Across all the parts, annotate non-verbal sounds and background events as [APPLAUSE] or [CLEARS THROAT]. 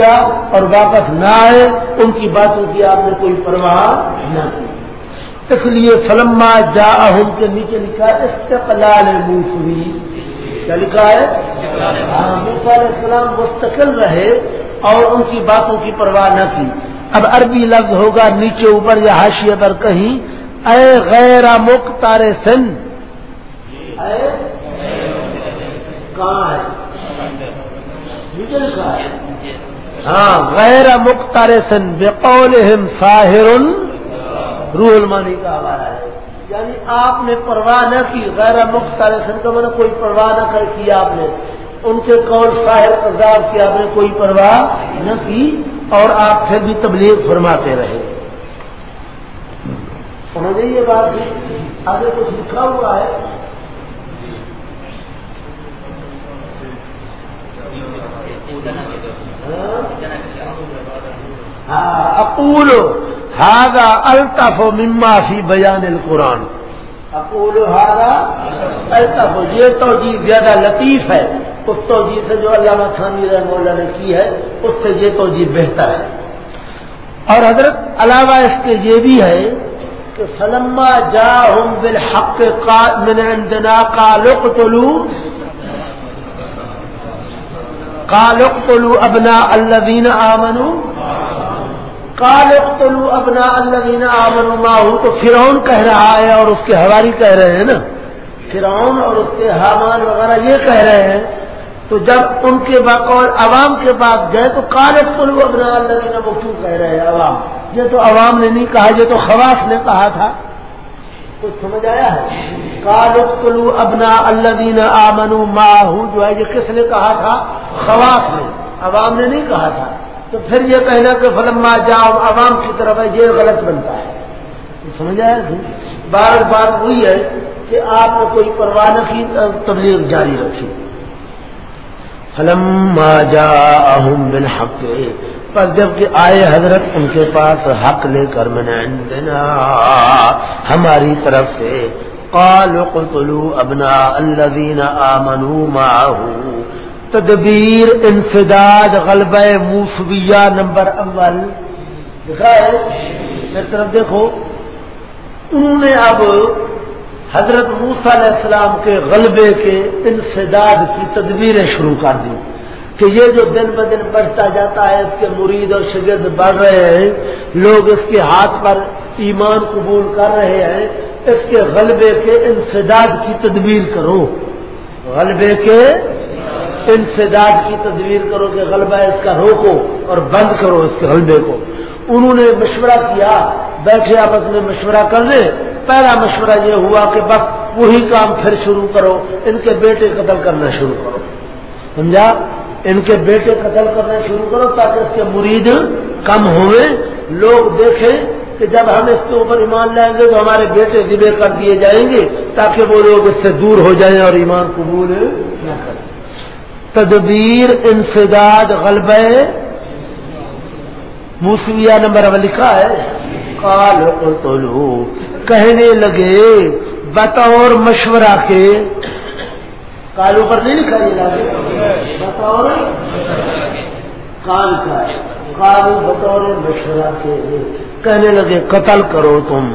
کیا اور واپس نہ آئے ان کی باتوں کی آپ نے کوئی پرواہ نہ کی۔ اس لیے فلما جا اہم کے نیچے لکھا استقلال موسوی۔ کیا لکھا ہے؟ ہاں، علیہ السلام مستقل رہے اور ان کی باتوں کی پرواہ نہ کی۔ اب عربی لفظ ہوگا نیچے اوپر یا حاشیے پر کہیں اے غیر مختار سن۔ اے کہاں ہے؟ نیچے لکھا ہے۔ ہاں غیر مختار سن بے قول ساحر روح المانی کا حوالہ ہے۔ یعنی آپ نے پرواہ نہ کی، غیر مختار سن کا مطلب کوئی پرواہ نہ کر کی آپ نے۔ ان کے قول ساحر عذاب کی آپ نے کوئی پرواہ نہ کی اور آپ پھر بھی تبلیغ فرماتے رہے۔ سمجھے یہ بات آگے کچھ لکھا ہوا ہے۔ جی۔ اقول ہاگا الطف و مما فی بیان القرآن. اقول ہاگا الطف یہ تو جی زیادہ لطیف ہے. اس توجہ سے جو علامہ خانی رحم اللہ نے کی ہے، اس سے یہ توجہ بہتر ہے۔ اور حضرت علاوہ اس کے یہ بھی ہے کہ فلما جا ہوں بالحق من عندنا کالق تلو کالق تلو ابنا الدین آمنو کالق تلو ابنا الدین آمنو ماہو تو فرعون کہہ رہا ہے اور اس کے حواری کہہ رہے ہیں نا. فرعون اور اس کے حامان وغیرہ یہ کہہ رہے ہیں. تو جب ان کے بقول عوام کے پاس گئے تو کالج پلو ابنا اللہ وہ کیوں کہہ رہے ہیں عوام؟ یہ تو عوام نے نہیں کہا، یہ تو خواص نے کہا تھا. کچھ سمجھ آیا ہے؟ کالج پلو ابنا اللہ دینا آمنو ماہو جو ہے یہ کس نے کہا تھا؟ خواص نے عوام نے نہیں کہا تھا۔ تو پھر یہ کہنا کہ فلما جاؤ، عوام کی طرف ہے، یہ غلط بنتا ہے۔ سمجھ آیا بار بار وہی ہے کہ آپ نے کوئی پرواہ کی، تبلیغ جاری رکھی۔ فلما جاءهم بالحق، پر جبکہ آئے حضرت ان کے پاس حق لے کر، من عندنا، ہماری طرف سے، قالوا قتلوا ابناء الذين آمنوا معه تدبیر، انفداد، غلبہ موسویہ نمبر اول۔ دیکھا ہے؟ طرف دیکھو۔ انہوں نے اب حضرت موسا علیہ السلام کے غلبے کے انسداد کی تدبیریں شروع کر دی۔ کہ یہ جو دن ب دن بڑھتا جاتا ہے، اس کے مرید اور شگرد بڑھ رہے ہیں، لوگ اس کے ہاتھ پر ایمان قبول کر رہے ہیں، اس کے غلبے کے انسداد کی تدبیر کرو۔ غلبے کے انسداد کی تدبیر کرو کہ غلبہ اس کا روکو اور بند کرو اس کے غلبے کو۔ انہوں نے مشورہ کیا، بیٹھے آپس میں مشورہ کر لیں پہلا مشورہ یہ ہوا کہ بس وہی کام پھر شروع کرو، ان کے بیٹے قتل کرنا شروع کرو۔ سمجھا؟ ان کے بیٹے قتل کرنا شروع کرو تاکہ اس کے مرید کم ہوئے۔ لوگ دیکھیں کہ جب ہم اس کے اوپر ایمان لائیں گے تو ہمارے بیٹے ذبے کر دیے جائیں گے تاکہ وہ لوگ اس سے دور ہو جائیں اور ایمان قبول نہ کریں۔ تدبیر، انسداد، غلبہ موسویہ نمبر لکھا ہے کال کہنے لگے، بطور مشورہ کے۔ کالوں پر نہیں لکھا یہ بطور کال کا کالو بطور مشورہ کے۔ کہنے لگے، قتل کرو تم۔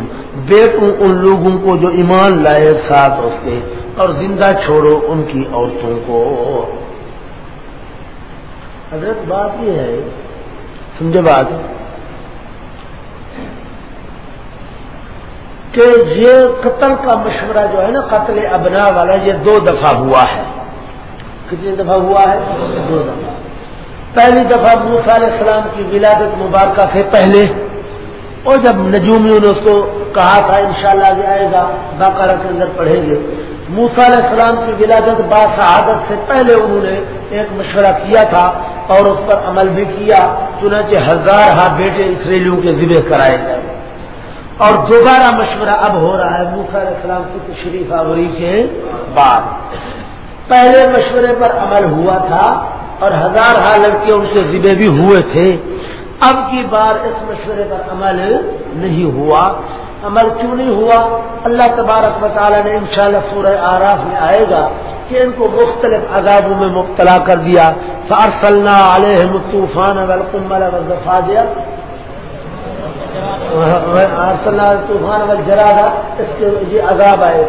بیٹوں ان لوگوں کو جو ایمان لائے ساتھ اس کے۔ اور زندہ چھوڑو ان کی عورتوں کو۔ حضرت بات یہ ہے، سمجھے بات، کہ یہ قتل کا مشورہ جو ہے نا، قتل ابنا والا، یہ دو دفعہ ہوا ہے۔ کتنی دفعہ ہوا ہے؟ دو دفعہ۔ پہلی دفعہ موسا علیہ السلام کی ولادت مبارکہ سے پہلے۔ اور جب نجومیوں نے اس کو کہا تھا، انشاءاللہ شاء آئے گا، باقاعدہ کے اندر پڑھیں گے۔ موسا علیہ السلام کی ولادت باشہادت سے پہلے انہوں نے ایک مشورہ کیا تھا۔ اور اس پر عمل بھی کیا، چنانچہ ہزار ہاتھ بیٹے اسریلیوں کے ذبح کرائے گئے۔ اور دوبارہ مشورہ اب ہو رہا ہے موسا علیہ السلام کی تشریف آوری کے بعد۔ پہلے مشورے پر عمل ہوا تھا اور ہزار ہار لڑکے ان کے ذبے بھی ہوئے تھے۔ اب کی بار اس مشورے پر عمل نہیں ہوا۔ عمل کیوں نہیں ہوا؟ اللہ تبارک مطالعہ نے انشاءاللہ سورہ آراف میں آئے گا کہ ان کو مختلف عذابوں میں مبتلا کر دیا۔ فارسلنا علیہم الطوفان والقمل والضفادع ارسلنا طوفان والجرادہ اس کے یہ عذاب آئے۔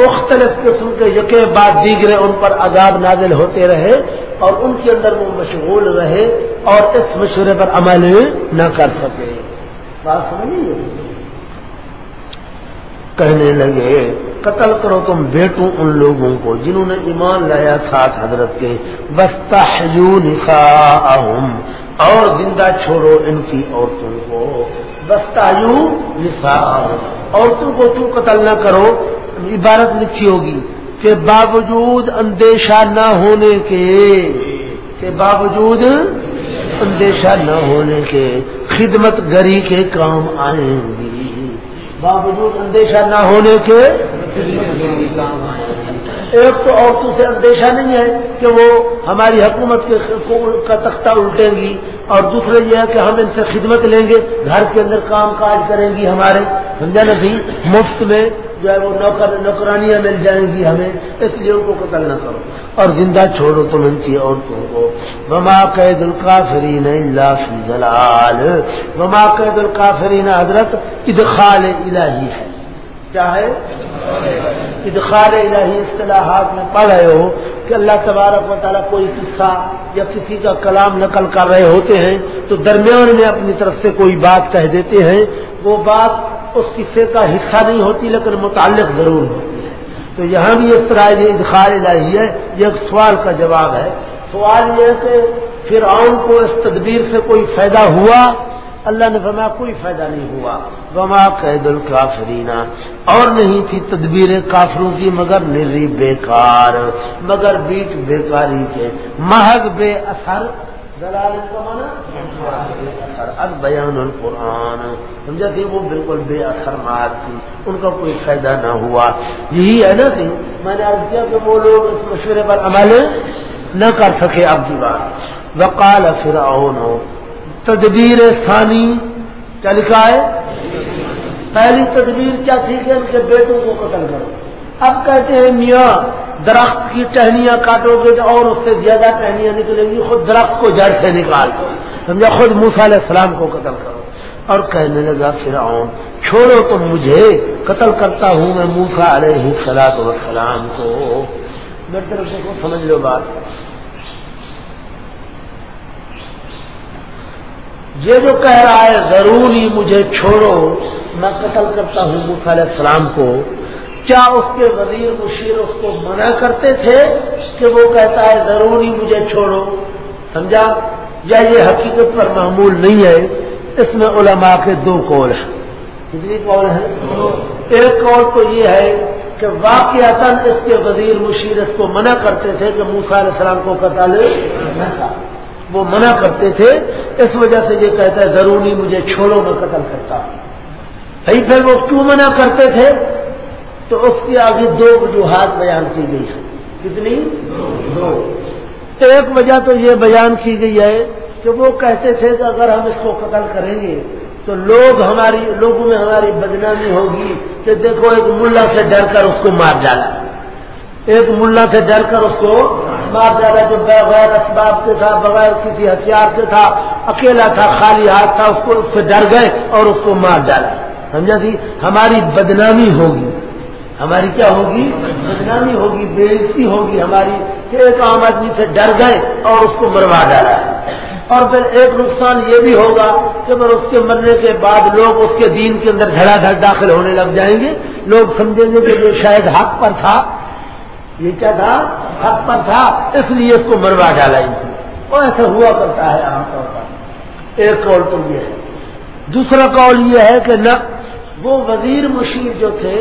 مختلف قسم کے یقے بعد دیگرے ان پر عذاب نازل ہوتے رہے اور ان کے اندر وہ مشغول رہے اور اس مشورے پر عمل نہ کر سکے۔ بات سمجھیے کہنے لگے۔ قتل کرو تم بیٹو ان لوگوں کو جنہوں نے ایمان لایا ساتھ حضرت کے۔ بستا نسا اور زندہ چھوڑو ان کی عورتوں کو۔ بستا نسا عورتوں کو تم قتل نہ کرو؟ عبارت لکھی ہوگی کہ باوجود اندیشہ نہ ہونے کے، کہ باوجود اندیشہ نہ ہونے کے خدمت گری کے کام آئیں گی۔ باوجود اندیشہ نہ ہونے کے ایک تو عورتوں سے اندیشہ نہیں ہے کہ وہ ہماری حکومت کے کا تختہ الٹیں گی اور دوسرے یہ ہے کہ ہم ان سے خدمت لیں گے، گھر کے اندر کام کاج کریں گی ہمارے۔ سمجھا نہیں جی؟ مفت میں جو ہے وہ نوکر نوکرانیاں مل جائیں گی ہمیں، اس لیے ان کو قتل نہ کرو۔ اور زندہ چھوڑو تم ان کی عورتوں کو۔ وما قید القافرین اللہ فی جلال وما قید القافرین حضرت ادخال الہی ہے۔ کیا ہے؟ ادخال الہی اصطلاحات میں پڑھ رہے ہو کہ اللہ تبارک و تعالیٰ کوئی قصہ یا کسی کا کلام نقل کر رہے ہوتے ہیں تو درمیان میں اپنی طرف سے کوئی بات کہہ دیتے ہیں۔ وہ بات اس قصے کا حصہ نہیں ہوتی لیکن متعلق ضرور ہوتی تو یہاں بھی اس طرح یہ ادخال الہی ہے، یہ ایک سوال کا جواب ہے۔ سوال یہ ہے کہ فرعون کو اس تدبیر سے کوئی فائدہ ہوا؟ اللہ نے فرمایا کوئی فائدہ نہیں ہوا۔ وما قید الکافرینا اور نہیں تھی تدبیر کافروں کی، مگر نری بیکار۔ مگر بیٹ بیکاری کے۔ محض بے اثر۔ بیان القرآن۔ سمجھا کہ وہ بالکل بے اثر مار تھی ان کا کوئی فائدہ نہ ہوا۔ یہی ہے نا کہ میں نے عرض کیا کہ وہ لوگ اس مشورے پر عمل نہ کر سکے اب کی بات۔ وقال فرعون، تدبیر ثانی، کیا لکھا ہے؟ پہلی تدبیر کیا تھی کہ ان کے بیٹوں کو قتل کرو۔ اب کہتے ہیں، میاں، درخت کی ٹہنیاں کاٹو گے تو اور اس سے زیادہ ٹہنیاں نکلیں گی، خود درخت کو جڑ سے نکال دو۔ سمجھا؟ خود موسا علیہ السلام کو قتل کرو۔ اور کہنے لگا پھر چھوڑو تو مجھے، قتل کرتا ہوں میں موسا علیہ سلاط وسلام کو۔ میری طرف سے سمجھ لو بات۔ یہ جو کہہ رہا ہے، ضروری مجھے چھوڑو، میں قتل کرتا ہوں موسا علیہ السلام کو۔ کیا اس کے وزیر مشیر اس کو منع کرتے تھے کہ وہ کہتا ہے ضروری مجھے چھوڑو؟ سمجھا؟ یا یہ حقیقت پر معمول نہیں ہے، اس میں علماء کے دو کول ہیں۔ کتنی کال ہیں؟ ایک کال تو یہ ہے کہ واقعات اس کے وزیر مشیر اس کو منع کرتے تھے کہ موسا علیہ السلام کو قتل وہ منع کرتے تھے، اس وجہ سے یہ کہتا ہے ضروری مجھے چھوڑو، میں قتل کرتا ہوں۔ پھر وہ کیوں منع کرتے تھے؟ تو اس کی آگے دو وجوہات بیان کی گئی ہے کتنی؟ دو۔ ایک وجہ تو یہ بیان کی گئی ہے کہ وہ کہتے تھے کہ اگر ہم اس کو قتل کریں گے تو لوگ ہماری، لوگوں میں ہماری بدنامی ہوگی کہ دیکھو ایک ملا سے ڈر کر اس کو مار ڈالا ایک ملا سے ڈر کر اس کو مار ڈالا جو بغیر اسباب کے تھا، بغیر کسی ہتھیار کے تھا، اکیلا تھا، خالی ہاتھ تھا، اس کو اس سے ڈر گئے اور اس کو مار ڈالا۔ سمجھا تھی ہماری بدنامی ہوگی۔ ہماری کیا ہوگی؟ بدنامی ہوگی بےزتی ہوگی ہماری۔ کہ ایک عام آدمی سے ڈر گئے اور اس کو مروا ڈالا۔ اور پھر ایک نقصان یہ بھی ہوگا کہ پھر اس کے مرنے کے بعد لوگ اس کے دین کے اندر دھڑا دھڑ داخل ہونے لگ جائیں گے، لوگ سمجھیں گے کہ یہ شاید حق پر تھا۔ یہ کیا تھا؟ حق پر تھا، اس لیے اس کو مروا ڈالا ان کو۔ اور ایسا ہوا کرتا ہے عام طور پر۔ ایک قول تو یہ ہے۔ دوسرا قول یہ ہے کہ نہ وہ وزیر مشیر جو تھے،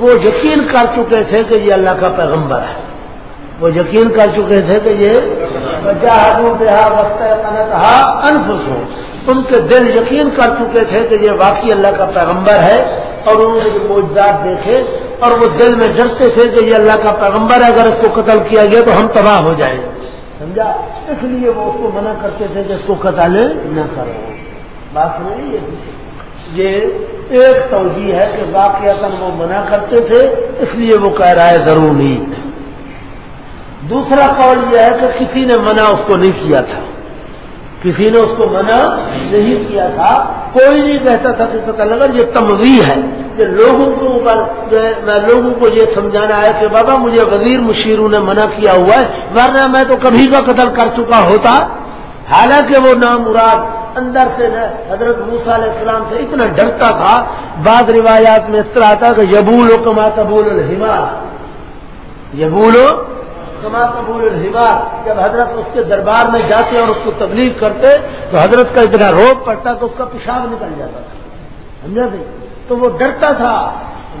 وہ یقین کر چکے تھے کہ یہ اللہ کا پیغمبر ہے۔ وہ یقین کر چکے تھے کہ یہ انفس ہو ان کے دل یقین کر چکے تھے کہ یہ واقعی اللہ کا پیغمبر ہے اور انہوں نے موجودات دیکھے اور وہ دل میں ڈرتے تھے کہ یہ اللہ کا پیغمبر ہے، اگر اس کو قتل کیا گیا تو ہم تباہ ہو جائیں۔ سمجھا؟ اس لیے وہ اس کو منع کرتے تھے کہ اس کو قتل نہ کرو۔ بات نہیں یہ ایک توجہ ہے کہ واقعات وہ منع کرتے تھے، اس لیے وہ کہہ رہا ہے ضروری۔ دوسرا قول یہ ہے کہ کسی نے منع اس کو نہیں کیا تھا۔ کسی نے اس کو منع نہیں کیا تھا۔ کوئی نہیں کہتا تھا کہ پتہ لگا یہ تموی ہے کہ لوگوں کے اوپر میں لوگوں کو یہ سمجھانا ہے کہ بابا، مجھے وزیر مشیروں نے منع کیا ہوا ہے، ورنہ میں تو کبھی کا قتل کر چکا ہوتا۔ حالانکہ وہ نام مراد اندر سے حضرت موسا علیہ السلام سے اتنا ڈرتا تھا۔ بعض روایات میں اس طرح آتا کہ یبول و کما قبول الحما یبول و کما قبول الحما جب حضرت اس کے دربار میں جاتے اور اس کو تبلیغ کرتے، تو حضرت کا اتنا روپ پڑتا تو اس کا پیشاب نکل جاتا تھا۔ سمجھا سی تو وہ ڈرتا تھا۔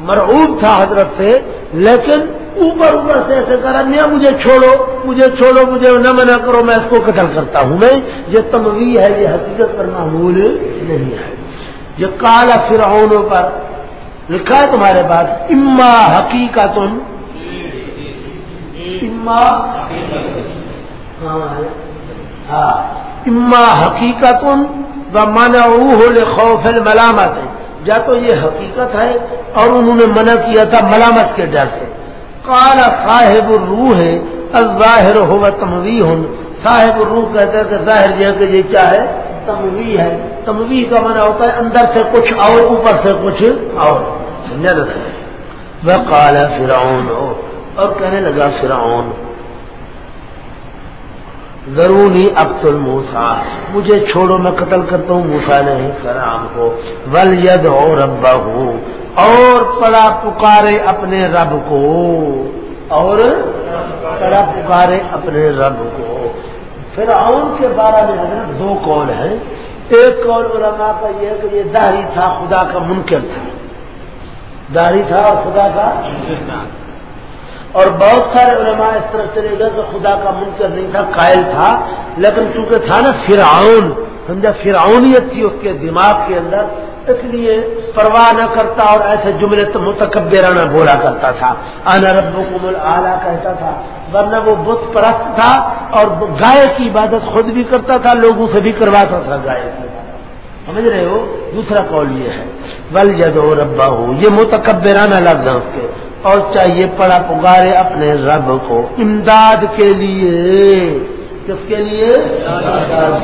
مرعوب تھا حضرت سے، لیکن اوپر اوپر سے ایسے کرا میاں مجھے چھوڑو مجھے چھوڑو، مجھے نہ منع کرو، میں اس کو قتل کرتا ہوں، میں، یہ تموی ہے، یہ حقیقت پر معمول نہیں ہے۔ یہ کالا فرعونوں پر لکھا ہے تمہارے پاس، اما حقیقت اما ہاں, ہاں، اما حقیقت و من خوف ملامت یا تو یہ حقیقت ہے اور انہوں نے منع کیا تھا ملامت کے ڈر سے۔ کالا صاحب الروح ہے الظاہر ہو تموی ہوں صاحب الروح کہتے ہیں کہ ظاہر جو کہ یہ کیا ہے؟ تموی ہے۔ تموی کا منع ہوتا ہے اندر سے کچھ اور، اوپر سے کچھ اور۔ وہ کالا فرعون۔ ہو اور کہنے لگا فرعون۔ ضروری اکثر موسا مجھے چھوڑو، میں قتل کرتا ہوں موسا نہیں فرام کو ول ید اور ربا ہوں اور پڑا پکارے اپنے رب کو. اور پڑا پکارے اپنے رب کو. پھر کے بارے میں دو کال ہیں. ایک کال علماء کا یہ کہ یہ داڑھی تھا، خدا کا منکر تھا. داڑھی تھا اور خدا کا اور بہت سارے علماء اس طرح چلے گئے کہ خدا کا منکر نہیں تھا، قائل تھا، لیکن چونکہ تھا نا فرعون، سمجھا؟ فرعونیت تھی اس کے دماغ کے اندر، اس لیے پرواہ نہ کرتا اور ایسے جملے تو متکبرانہ بولا کرتا تھا۔ آنا رب کو مل کہتا تھا، ورنہ وہ بت پرست تھا اور گائے کی عبادت خود بھی کرتا تھا، لوگوں سے بھی کرواتا تھا گائے کی سمجھ رہے ہو؟ دوسرا قول یہ ہے بل جدو ربا ہو یہ متکبرانہ لفظ ہے اس کے۔ اور چاہیے پڑا پگارے اپنے رب کو امداد کے لیے۔ کس کے لیے؟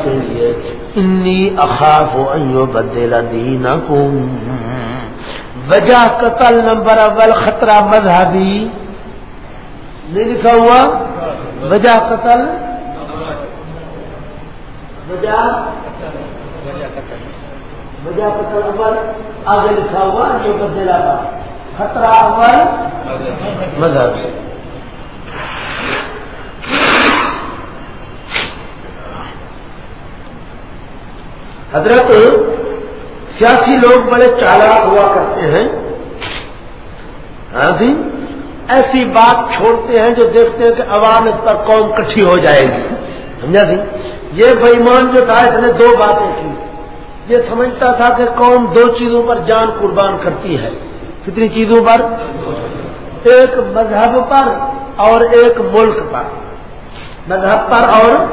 کے لیے۔ انی اخاف ہو بدلا دینا وجہ قتل نمبر اول خطرہ مذہبی۔ نہیں لکھا ہوا؟ وجہ قتل۔ وجہ؟ وجہ قتل۔ اول۔ آگے لکھا ہوا جو بدلا کا خطرہ اول مذہبی حضرت سیاسی لوگ بڑے چالاک ہوا کرتے ہیں۔ ہاں جی؟ ایسی بات چھوڑتے ہیں جو دیکھتے ہیں کہ عوام اس پر قوم کٹھی ہو جائے گی۔ سمجھا جی؟ یہ بےمان جو تھا، اس نے دو باتیں کی۔ یہ سمجھتا تھا کہ قوم دو چیزوں پر جان قربان کرتی ہے۔ کتنی چیزوں پر؟ ایک مذہب پر اور ایک ملک پر۔ مذہب پر اور؟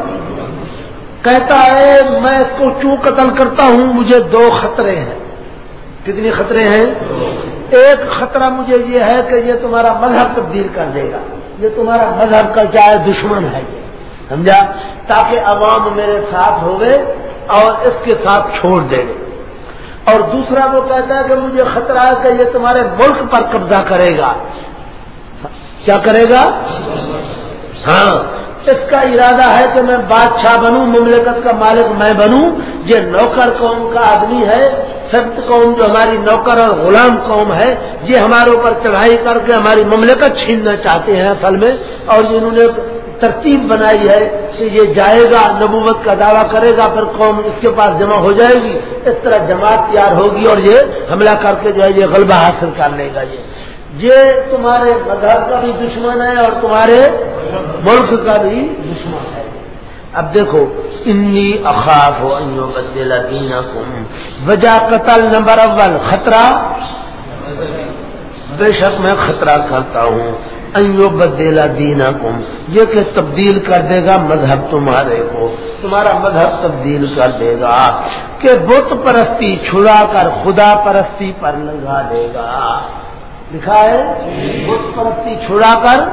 کہتا ہے، میں اس کو کیوں قتل کرتا ہوں؟ مجھے دو خطرے ہیں۔ کتنی خطرے ہیں؟ ایک خطرہ مجھے یہ ہے کہ یہ تمہارا مذہب تبدیل کر دے گا۔ یہ تمہارا مذہب کا کیا ہے دشمن ہے یہ۔ سمجھا؟ تاکہ عوام میرے ساتھ ہوئے اور اس کے ساتھ چھوڑ دے۔ اور دوسرا وہ کہتا ہے کہ مجھے خطرہ ہے کہ یہ تمہارے ملک پر قبضہ کرے گا۔ کیا کرے گا؟ ہاں اس کا ارادہ ہے کہ میں بادشاہ بنوں، مملکت کا مالک میں بنوں۔ یہ نوکر قوم کا آدمی ہے سخت قوم جو ہماری نوکر اور غلام قوم ہے، یہ ہمارے اوپر چڑھائی کر کے ہماری مملکت چھیننا چاہتے ہیں اصل میں۔ اور انہوں نے ترتیب بنائی ہے کہ یہ جائے گا، نبوت کا دعویٰ کرے گا، پھر قوم اس کے پاس جمع ہو جائے گی۔ اس طرح جماعت تیار ہوگی اور یہ حملہ کر کے جو ہے یہ غلبہ حاصل کر لے گا یہ۔ یہ تمہارے مذہب کا بھی دشمن ہے اور تمہارے ملک کا بھی دشمن ہے۔ اب دیکھو، انی اخاف ہو بدلا دینا وجہ قتل نمبر اول، خطرہ؟ بے شک میں خطرہ کرتا ہوں۔ ایو دینا کم یہ کہ تبدیل کر دے گا مذہب تمہارے کو. تمہارا مذہب تبدیل کر دے گا کہ بت پرستی چھڑا کر خدا پرستی پر لگا دے گا. لکھا ہے؟ بت پرستی چھڑا کر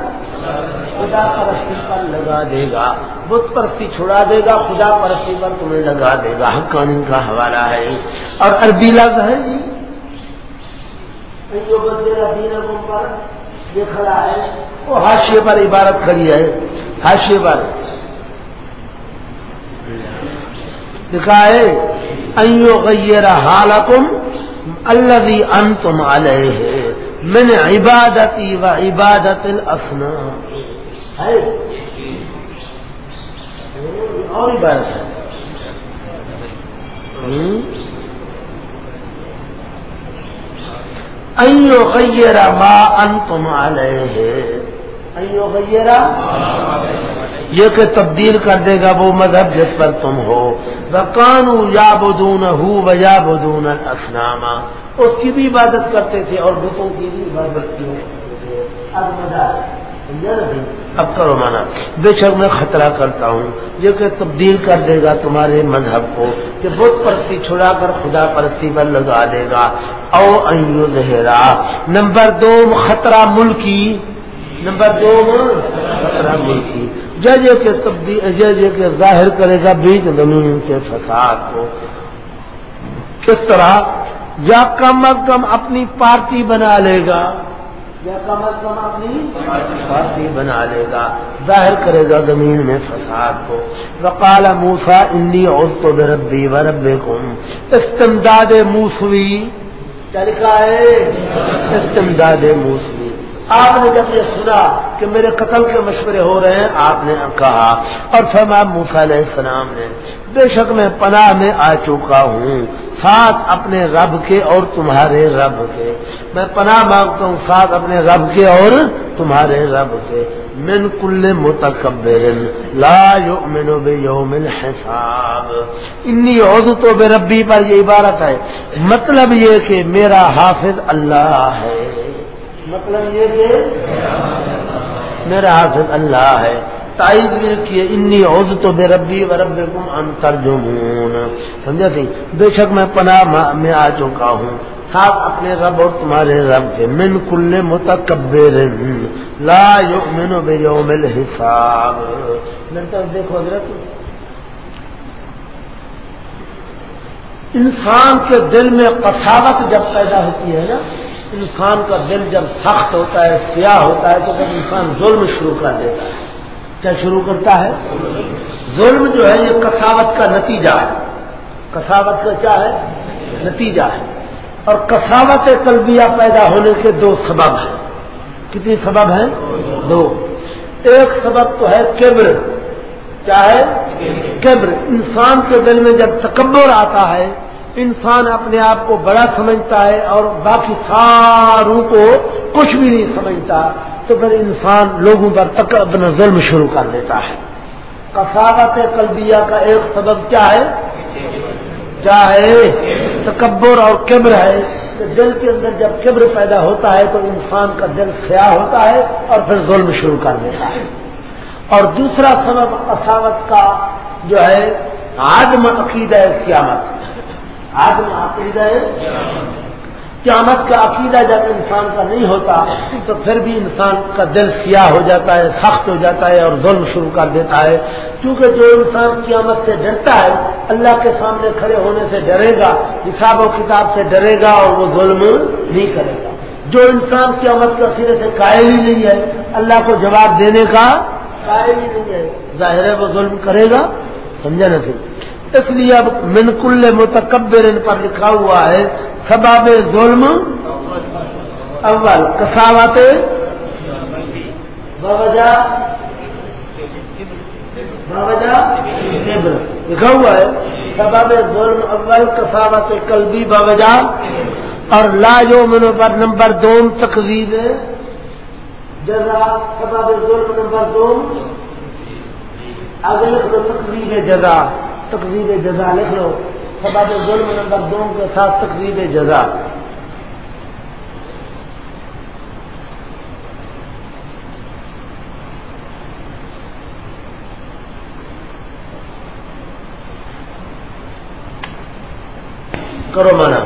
خدا پرستی پر لگا دے گا. بت پرستی چھڑا دے گا، خدا پرستی پر تمہیں لگا دے گا. حقانی کا حوالہ ہے. اور عربی لفظ ہے جی. پر یہ کھڑا ہے وہ حاشیے پر عبارت کھڑی ہے، حاشیے پر۔ دکھا ہے ایو غیر حالکم اللہ ان تم علیہ من عبادتی و عبادت الفنا ہے۔ اور عبادت ہے۔ ایو غیر ما انتم علیہ ایو غیر یہ کہ تبدیل کر دے گا وہ مذہب جس پر تم ہو. بکانو یا بدون ہو و یا بدون اسناما اس کی بھی عبادت کرتے تھے اور بتوں کی بھی عبادت کی اب کرو مانا۔ بے شک میں خطرہ کرتا ہوں۔ یہ کہ تبدیل کر دے گا تمہارے مذہب کو کہ بت پرستی چھڑا کر خدا پرستی پر لگا دے گا۔ او ایو زہرا نمبر دو، خطرہ ملکی۔ نمبر دو، خطرہ ملکی۔ جج کے تبدیل جج کے ظاہر کرے گا بیج زمین کے فساد کو۔ کس طرح؟ یا کم از کم اپنی پارٹی بنا لے گا۔ یا کم از کم اپنی پارٹی بنا لے گا۔ ظاہر کرے گا زمین میں فساد کو۔ وقال موسا انی اور تو بے ربی و رب استمداد موسوی۔ لکھا ہے۔ استمداد موسوی۔ آپ نے جب یہ سنا کہ میرے قتل کے مشورے ہو رہے ہیں، آپ نے کہا، اور فرما موسا علیہ السلام نے، بے شک میں پناہ میں آ چکا ہوں۔ ساتھ اپنے رب کے اور تمہارے رب کے۔ میں پناہ مانگتا ہوں، ساتھ اپنے رب کے اور تمہارے رب کے۔ من کل متکبر، لا یؤمن بیوم الحساب۔ انی عوض تو بے ربی، پر یہ عبارت ہے۔ مطلب یہ کہ میرا حافظ اللہ ہے۔ مطلب یہ کہ میرا حافظ اللہ ہے، تائید میں کیے انی عوض تو بے ربی و رب انتر سمجھا سی؟ بے شک میں پناہ میں آ چکا ہوں۔ ساتھ اپنے رب اور تمہارے رب کے، من کل متکبر۔ لا یؤمن بیوم الحساب۔ میرے طرف دیکھو حضرت، انسان کے دل میں قصاوت جب پیدا ہوتی ہے نا انسان کا دل جب سخت ہوتا ہے، سیاہ ہوتا ہے، تو جب انسان ظلم شروع کر دیتا ہے۔ کیا شروع کرتا ہے؟ ظلم جو ہے، یہ کساوت کا نتیجہ ہے۔ کساوت کا کیا ہے؟ نتیجہ ہے۔ اور کساوت قلبیہ پیدا ہونے کے دو سبب ہیں۔ کتنی سبب ہیں؟ دو۔ ایک سبب تو ہے کیبر کیا ہے؟ کیبر انسان کے دل میں جب تکبر آتا ہے انسان اپنے آپ کو بڑا سمجھتا ہے اور باقی ساروں کو کچھ بھی نہیں سمجھتا، تو پھر انسان لوگوں پر تک اپنا ظلم شروع کر دیتا ہے۔ کساوت قلبیہ کا ایک سبب کیا ہے؟ کیا ہے؟ تکبر اور کبر ہے۔ کہ دل کے اندر جب کبر پیدا ہوتا ہے تو انسان کا دل سیاہ ہوتا ہے اور پھر ظلم شروع کر دیتا ہے۔ اور دوسرا سبب کساوت کا جو ہے آدم عقیدہ قیامت۔ آدمی عقیدہ قیامت کا عقیدہ جب انسان کا نہیں ہوتا، تو پھر بھی انسان کا دل سیاہ ہو جاتا ہے، سخت ہو جاتا ہے اور ظلم شروع کر دیتا ہے۔ کیونکہ جو انسان قیامت سے ڈرتا ہے، اللہ کے سامنے کھڑے ہونے سے ڈرے گا، حساب و کتاب سے ڈرے گا اور وہ ظلم نہیں کرے گا۔ جو انسان قیامت کا سرے سے قائل ہی نہیں ہے، اللہ کو جواب دینے کا قائل ہی نہیں ہے۔ ظاہر ہے وہ ظلم کرے گا، سمجھا نا پھر؟ اس لیے اب منکل متکبر ان پر لکھا ہوا ہے سباب ظلم، اول، کساوت باوجہ لکھا ہوا ہے سباب ظلم، اول، کساوت، قلبی باوجہ اور لا جو منو پر نمبر دو تقریب جزا سباب ظلم نمبر دو آگے لکھ دو تقریب جزا۔ تقریب جزا لکھ لو۔ سباب ظلم نمبر دو کے ساتھ تقریب جزا۔ کرو مانا۔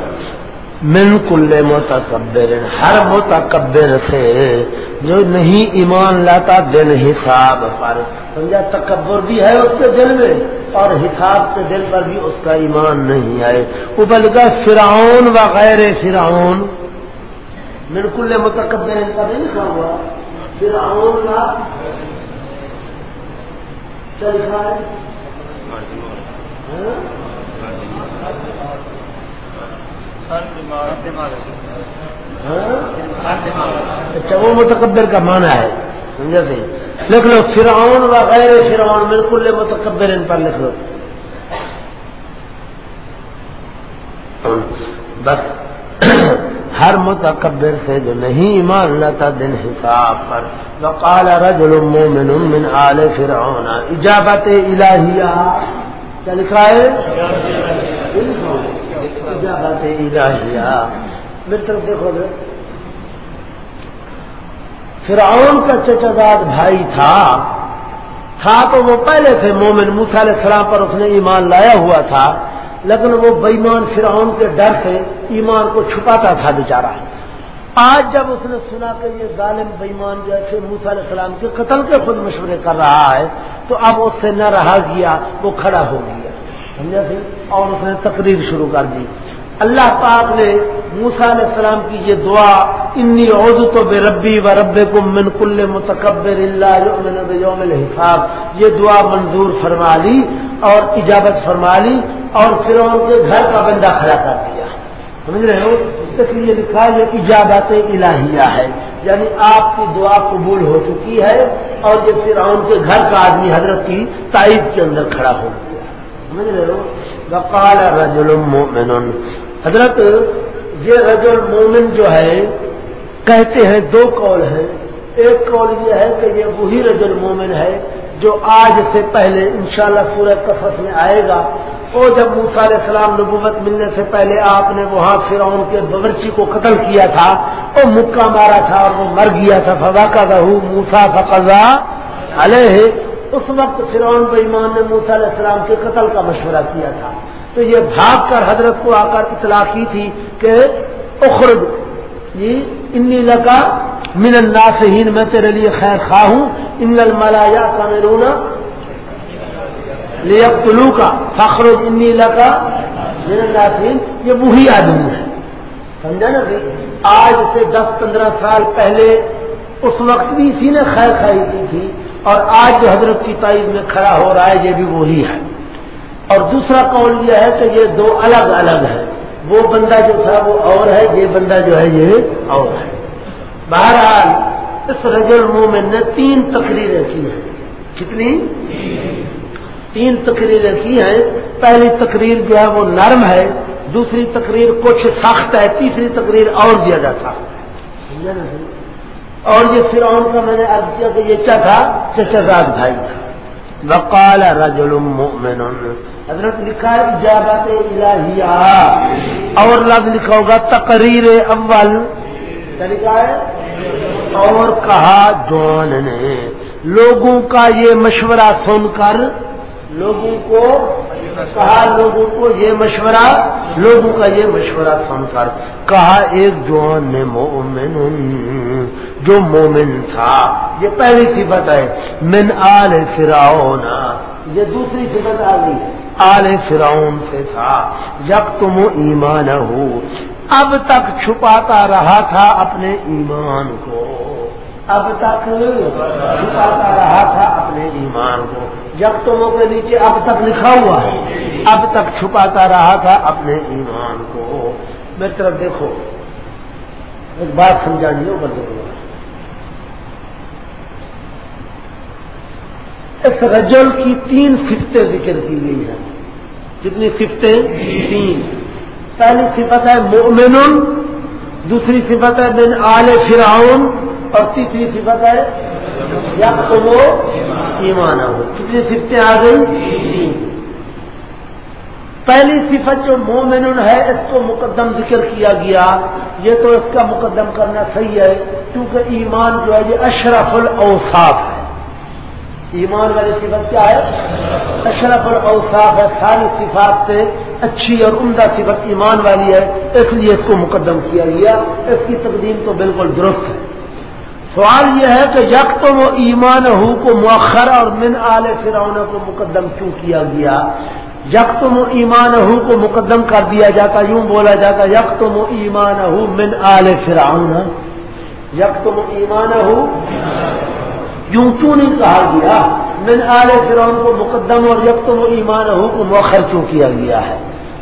من کل متکبر، ہر متکبر سے جو نہیں ایمان لاتا دن حساب پر۔ سمجھا، تکبر بھی ہے اس کے دل میں۔ اور حساب کے دل پر بھی اس کا ایمان نہیں آئے۔ وہ بلکہ فرعون وغیرہ فرعون۔ من کل متکبر کا نہیں لکھا ہوا۔ فرعون کا لکھا ہے۔ ہاں؟ ہاں؟ اچھا وہ متکبر کا معنی ہے۔ سمجھا سی لکھ لو فرعون و غیر فرعون بالکل متکبر ان پر لکھ لو بس، ہر متکبر سے جو نہیں ایمان لاتا، دن حساب پر۔ وقال رجل مؤمن من آل فرعون۔ اجابت الہیہ۔ کیا لکھا ہے؟ اجابت الہیہ۔ میری طرف دیکھو فرعون کا چچاداد بھائی تھا تھا تو وہ پہلے تھے، مومن موسا علیہ السلام پر اس نے ایمان لایا ہوا تھا، لیکن وہ بےمان فرعون کے ڈر سے ایمان کو چھپاتا تھا بیچارہ۔ آج جب اس نے سنا کہ یہ ظالم بےمان جیسے موسا علیہ السلام کے قتل کے خود مشورے کر رہا ہے، تو اب اس سے نہ رہا گیا، وہ کھڑا ہو گیا۔ سمجھا سی؟ اور اس نے تقریر شروع کر دی۔ اللہ پاک نے موسا علیہ السلام کی یہ دعا، انی عوض تو بے ربی و رب کو من کل متکبر اللہ یوم الحساب. یہ دعا منظور فرما لی اور اجابت فرما لی اور پھر ان کے گھر کا بندہ کھڑا کر دیا۔ سمجھ رہے ہو؟ اس لیے لکھا یہ اجابت الہیہ ہے۔ یعنی آپ کی دعا قبول ہو چکی ہے اور یہ پھر کے گھر کا آدمی حضرت کی تائید کے اندر کھڑا ہو گیا۔ سمجھ رہے ہو؟ وقال رجل حضرت یہ رجل مومن جو ہے، کہتے ہیں دو قول ہیں۔ ایک قول یہ ہے کہ یہ وہی رجل مومن ہے جو آج سے پہلے انشاءاللہ شاء قصص میں آئے گا۔ وہ جب علیہ السلام نبوت ملنے سے پہلے آپ نے وہاں فرعون کے باورچی کو قتل کیا تھا وہ مکہ مارا تھا اور وہ مر گیا تھا۔ فضا کا رہو موسا فضا علیہ اس وقت فرعون ایمان نے موسا علیہ السلام کے قتل کا مشورہ کیا تھا۔ تو یہ بھاگ کر حضرت کو آ کر اطلاع کی تھی کہ اخرج جی انی لگا من الناسین میں تیرے لیے خیر خواہ ہوں، ان الملایا کا میرونا لیکلو کا فخر انی لگا من الناسین یہ وہی آدمی ہے۔ سمجھا نا آج سے دس پندرہ سال پہلے اس وقت بھی اسی نے خیر خائی کی تھی اور آج جو حضرت کی تائید میں کھڑا ہو رہا ہے، یہ بھی وہی ہے۔ اور دوسرا قول یہ ہے کہ یہ دو الگ الگ ہے وہ بندہ جو تھا وہ اور ہے، یہ بندہ جو ہے یہ اور ہے۔ بہرحال، اس رجل مومن نے تین تقریریں کی ہیں۔ کتنی؟ تین تقریریں کی ہیں۔ پہلی تقریر جو ہے وہ نرم ہے، دوسری تقریر کچھ سخت ہے، تیسری تقریر اور زیادہ سخت ہے۔ اور یہ فرعون کا میں نے ارد کیا کہ یہ کیا تھا چچا بھائی تھا۔ وقال رجل مؤمن. حضرت لکھا ہے، اجابت الہیہ. اور لفظ لکھا ہوگا، تقریر اول. کیا ہے، اور کہا جون نے. لوگوں کا یہ مشورہ سن کر، لوگوں کو کہا لوگوں کو یہ مشورہ، لوگوں کا یہ مشورہ سن کر کہا، ایک جوان نے مومن، جو مومن تھا، یہ پہلی صفت ہے، من آل فراؤن یہ دوسری صفت آ گئی، آل فرعون سے تھا۔ جب تم ایمان ہو اب تک چھپاتا رہا تھا اپنے ایمان کو۔ اب تک چھپاتا رہا تھا اپنے ایمان کو۔ جب تموں کے نیچے اب تک لکھا ہوا ہے، اب تک چھپاتا رہا تھا اپنے ایمان کو۔ میری طرف دیکھو، ایک بات سمجھانی ہو، بندے کو۔ اس رجل کی تین سفتیں ذکر کی گئی ہیں۔ کتنی سفتیں تین۔ پہلی صفت ہے مومن دوسری صفت ہے بن آل فرعون اور تیسری صفت ہے؟ یا تم ایمان ہو کتنی سفتیں آ گئی پہلی صفت جو مومن ہے، اس کو مقدم ذکر کیا گیا۔ یہ تو اس کا مقدم کرنا صحیح ہے، کیونکہ ایمان جو ہے، یہ اشرف الاوصاف ہے۔ ایمان والی صفت کیا ہے؟ اشرف الاوصاف ہے، ساری صفات سے اچھی اور عمدہ صفت ایمان والی ہے۔ اس لیے اس کو مقدم کیا گیا۔ اس کی تقدیم تو بالکل درست ہے۔ سوال یہ ہے کہ یک تو وہ ایمان ہو کو مؤخر اور من آل فرعون کو مقدم کیوں کیا گیا؟ یک تم ایمان ہو کو مقدم کر دیا جاتا، یوں بولا جاتا یک تم ایمان ہو من آل فرعون۔ یک تم ایمان ہو یوں کیوں نہیں کہا گیا؟ من آل فرعون کو مقدم اور یک تم ایمان ہو کو مؤخر کیوں کیا گیا ہے؟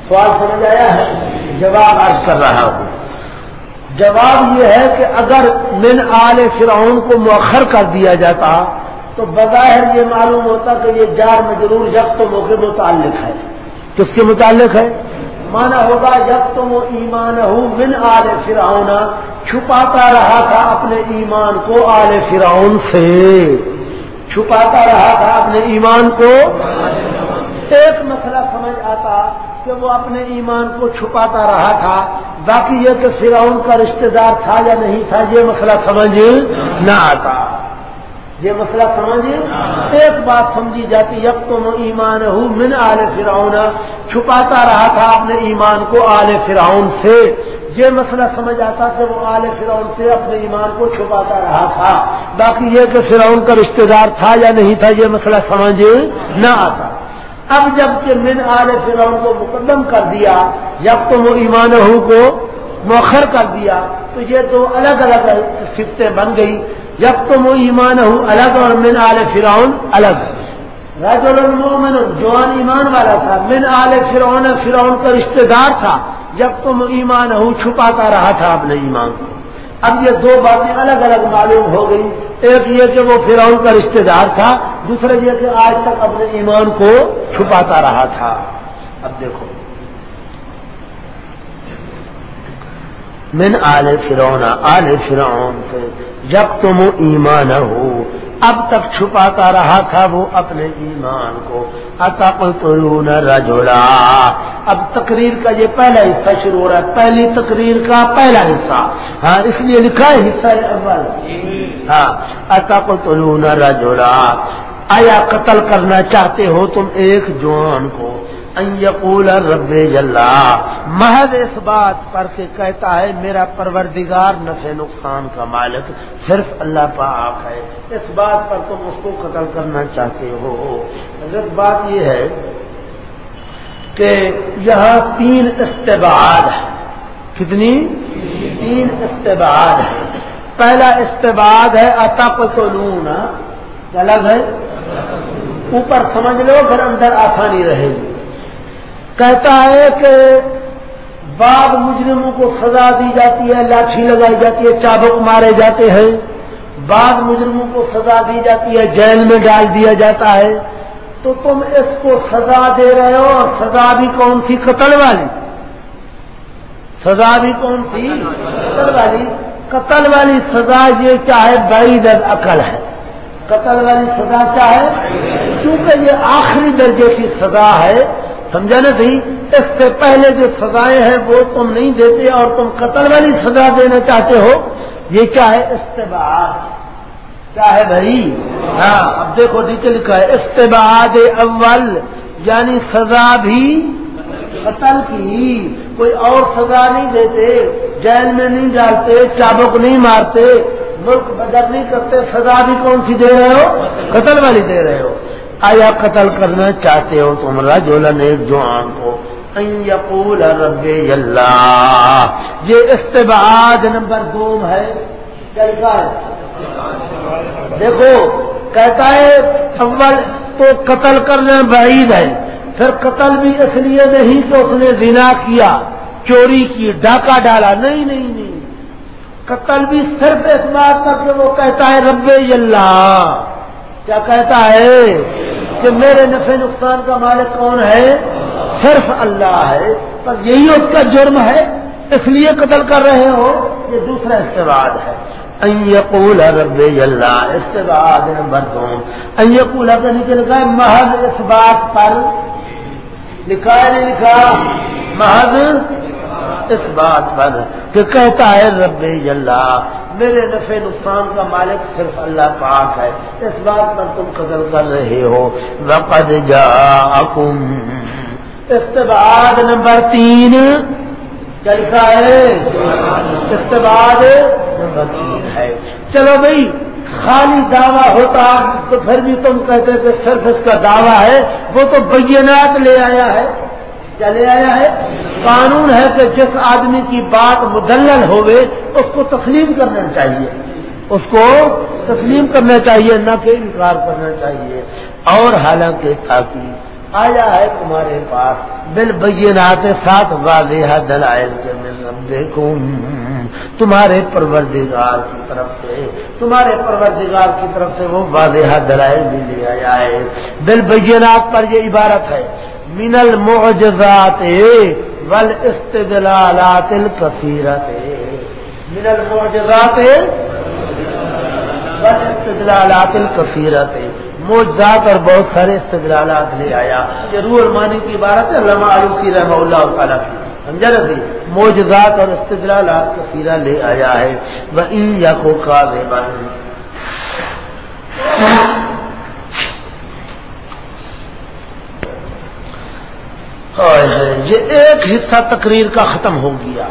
سوال سمجھ آیا ہے؟ جواب عرض کر رہا ہوں۔ جواب یہ ہے کہ اگر من آل فرعون کو مؤخر کر دیا جاتا، تو بظاہر یہ معلوم ہوتا کہ یہ جار میں ضرور یک تو کے متعلق ہے۔ کس کے متعلق ہے؟ مانا ہوگا جب تم ایمان ہو من آل فرعون۔ چھپاتا رہا تھا اپنے ایمان کو آل فرعون سے۔ چھپاتا رہا تھا اپنے ایمان کو۔ ایک مسئلہ سمجھ آتا۔ کہ وہ اپنے ایمان کو چھپاتا رہا تھا، باقی یہ کہ فرعون کا رشتہ دار تھا یا نہیں تھا، یہ مسئلہ سمجھ نہ آتا۔ یہ مسئلہ سمجھ ایک بات سمجھی جاتی اب تم ایمان ہوں من آل فرعون۔ چھپاتا رہا تھا اپنے ایمان کو آل فرعون سے۔ یہ مسئلہ سمجھ آتا کہ وہ آل فرعون سے اپنے ایمان کو چھپاتا رہا تھا۔ باقی یہ کہ فرعون کا رشتہ دار تھا یا نہیں تھا، یہ مسئلہ سمجھ نہ آتا۔ اب جبکہ من آل فرعون کو مقدم کر دیا، جب تو وہ ایمان ہو کو موخر کر دیا، تو یہ دو الگ الگ سفتیں بن گئی جب تو وہ ایمان ہو الگ اور من آل فرعون الگ۔ راج المومن جوان ایمان والا تھا۔ من آل فرعون فرعون کا رشتہ دار تھا۔ جب تم ایمان ہو، چھپاتا رہا تھا اپنے ایمان کو۔ اب یہ دو باتیں الگ الگ معلوم ہو گئی۔ ایک یہ کہ وہ فرعون کا رشتہ دار تھا، دوسرا یہ کہ آج تک اپنے ایمان کو چھپاتا رہا تھا۔ اب دیکھو۔ من آل فرعون آل فرعون سے جب تم ایمان ہو اب تک چھپاتا رہا تھا وہ اپنے ایمان کو. اتقتلون رجلا اب تقریر کا یہ پہلا حصہ شروع ہو رہا ہے. پہلی تقریر کا پہلا حصہ. ہاں اس لیے لکھا ہے حصہ اول. ہاں اتقتلون رجلا آیا قتل کرنا چاہتے ہو تم ایک جوان کو؟ یقول رب اللہ محض اس بات پر کہ کہتا ہے، میرا پروردگار نفع نقصان کا مالک صرف اللہ پاک ہے۔ اس بات پر تم اس کو قتل کرنا چاہتے ہو۔ غلط بات یہ ہے کہ یہاں تین استباد ہے کتنی؟ تین استباد ہے پہلا استباد ہے اتپ تو الگ ہے۔ اوپر سمجھ لو، پھر اندر آسانی رہے گی۔ کہتا ہے کہ بعض مجرموں کو سزا دی جاتی ہے، لاٹھی لگائی جاتی ہے، چابک مارے جاتے ہیں۔ بعض مجرموں کو سزا دی جاتی ہے، جیل میں ڈال دیا جاتا ہے۔ تو تم اس کو سزا دے رہے ہو اور سزا بھی کون سی؟ قتل والی۔ سزا بھی کون سی؟ قتل والی۔ قتل والی سزا یہ چاہے بڑی در عقل ہے۔ قتل والی سزا چاہے، کیونکہ یہ آخری درجے کی سزا ہے۔ سمجھا نا صحیح؟ اس سے پہلے جو سزائیں ہیں وہ تم نہیں دیتے اور تم قتل والی سزا دینا چاہتے ہو، یہ کیا ہے؟ استباد کیا ہے بھائی؟ ہاں اب دیکھو نیچے لکھا ہے استباد اول یعنی سزا بھی قتل کی۔ کوئی اور سزا نہیں دیتے، جیل میں نہیں ڈالتے، چابک نہیں مارتے، ملک بدر نہیں کرتے، سزا بھی کون سی دے رہے ہو؟ قتل والی دے رہے ہو۔ آیا قتل کرنا چاہتے ہو تم رجولن ایک جوان کو؟ یقول رب اللہ یہ استبعاد نمبر دو ہے۔ دیکھو، کہتا ہے اول تو قتل کرنا بعید ہے۔ پھر قتل بھی اس لیے نہیں کہ اس نے زنا کیا، چوری کی، ڈاکہ ڈالا۔ نہیں نہیں نہیں۔ قتل بھی صرف اس بات کا کہ وہ کہتا ہے رب اللہ کیا کہتا ہے کہ میرے نفع نقصان کا مالک کون ہے؟ صرف اللہ ہے۔ پر یہی اس کا جرم ہے، اس لیے قتل کر رہے ہو، یہ دوسرا استعمال ہے۔ ایقول رب اللہ استباد نمبر دو۔ ایقول کا نیچے لکھا ہے محض اس بات پر۔ لکھا ہے نہیں لکھا؟ محض اس بات پر کہ کہتا ہے رب اللہ میرے نفع نقصان کا مالک صرف اللہ پاک ہے۔ اس بات پر تم قدر کر رہے ہو۔ وقد جا استباد نمبر تین۔ کیا لکھا ہے؟ استباد نمبر تین ہے۔ چلو بھائی، خالی دعویٰ ہوتا تو پھر بھی تم کہتے کہ صرف اس کا دعویٰ ہے، وہ تو بینات لے آیا ہے۔ کیا لے آیا ہے۔ قانون ہے کہ جس آدمی کی بات مدلل ہوئے، اس کو تسلیم کرنا چاہیے۔ اس کو تسلیم کرنا چاہیے، نہ کہ انکار کرنا چاہیے۔ اور حالانکہ تاکہ آیا ہے تمہارے پاس، بل بینات ساتھ واضح دلائل کے مل دیکھوں تمہارے پروردگار کی طرف سے، تمہارے پروردگار کی طرف سے وہ واضح دلائل بھی لے آیا ہے۔ دل بینات پر یہ عبارت ہے۔ من المعجزات ول استدلالات الکثیرت من المعجزات ول استدلالات الکثیرت موجزات اور بہت سارے استدلالات لے آیا۔ یہ روح المانی کی عبارت ہے علامہ علوسی رحمہ اللہ تعالیٰ کی۔ سمجھا سی جی؟ موجزات اور استدلالات کا سیرا لے آیا ہے۔ وہ یا کو کا یہ ایک حصہ تقریر کا ختم ہو گیا۔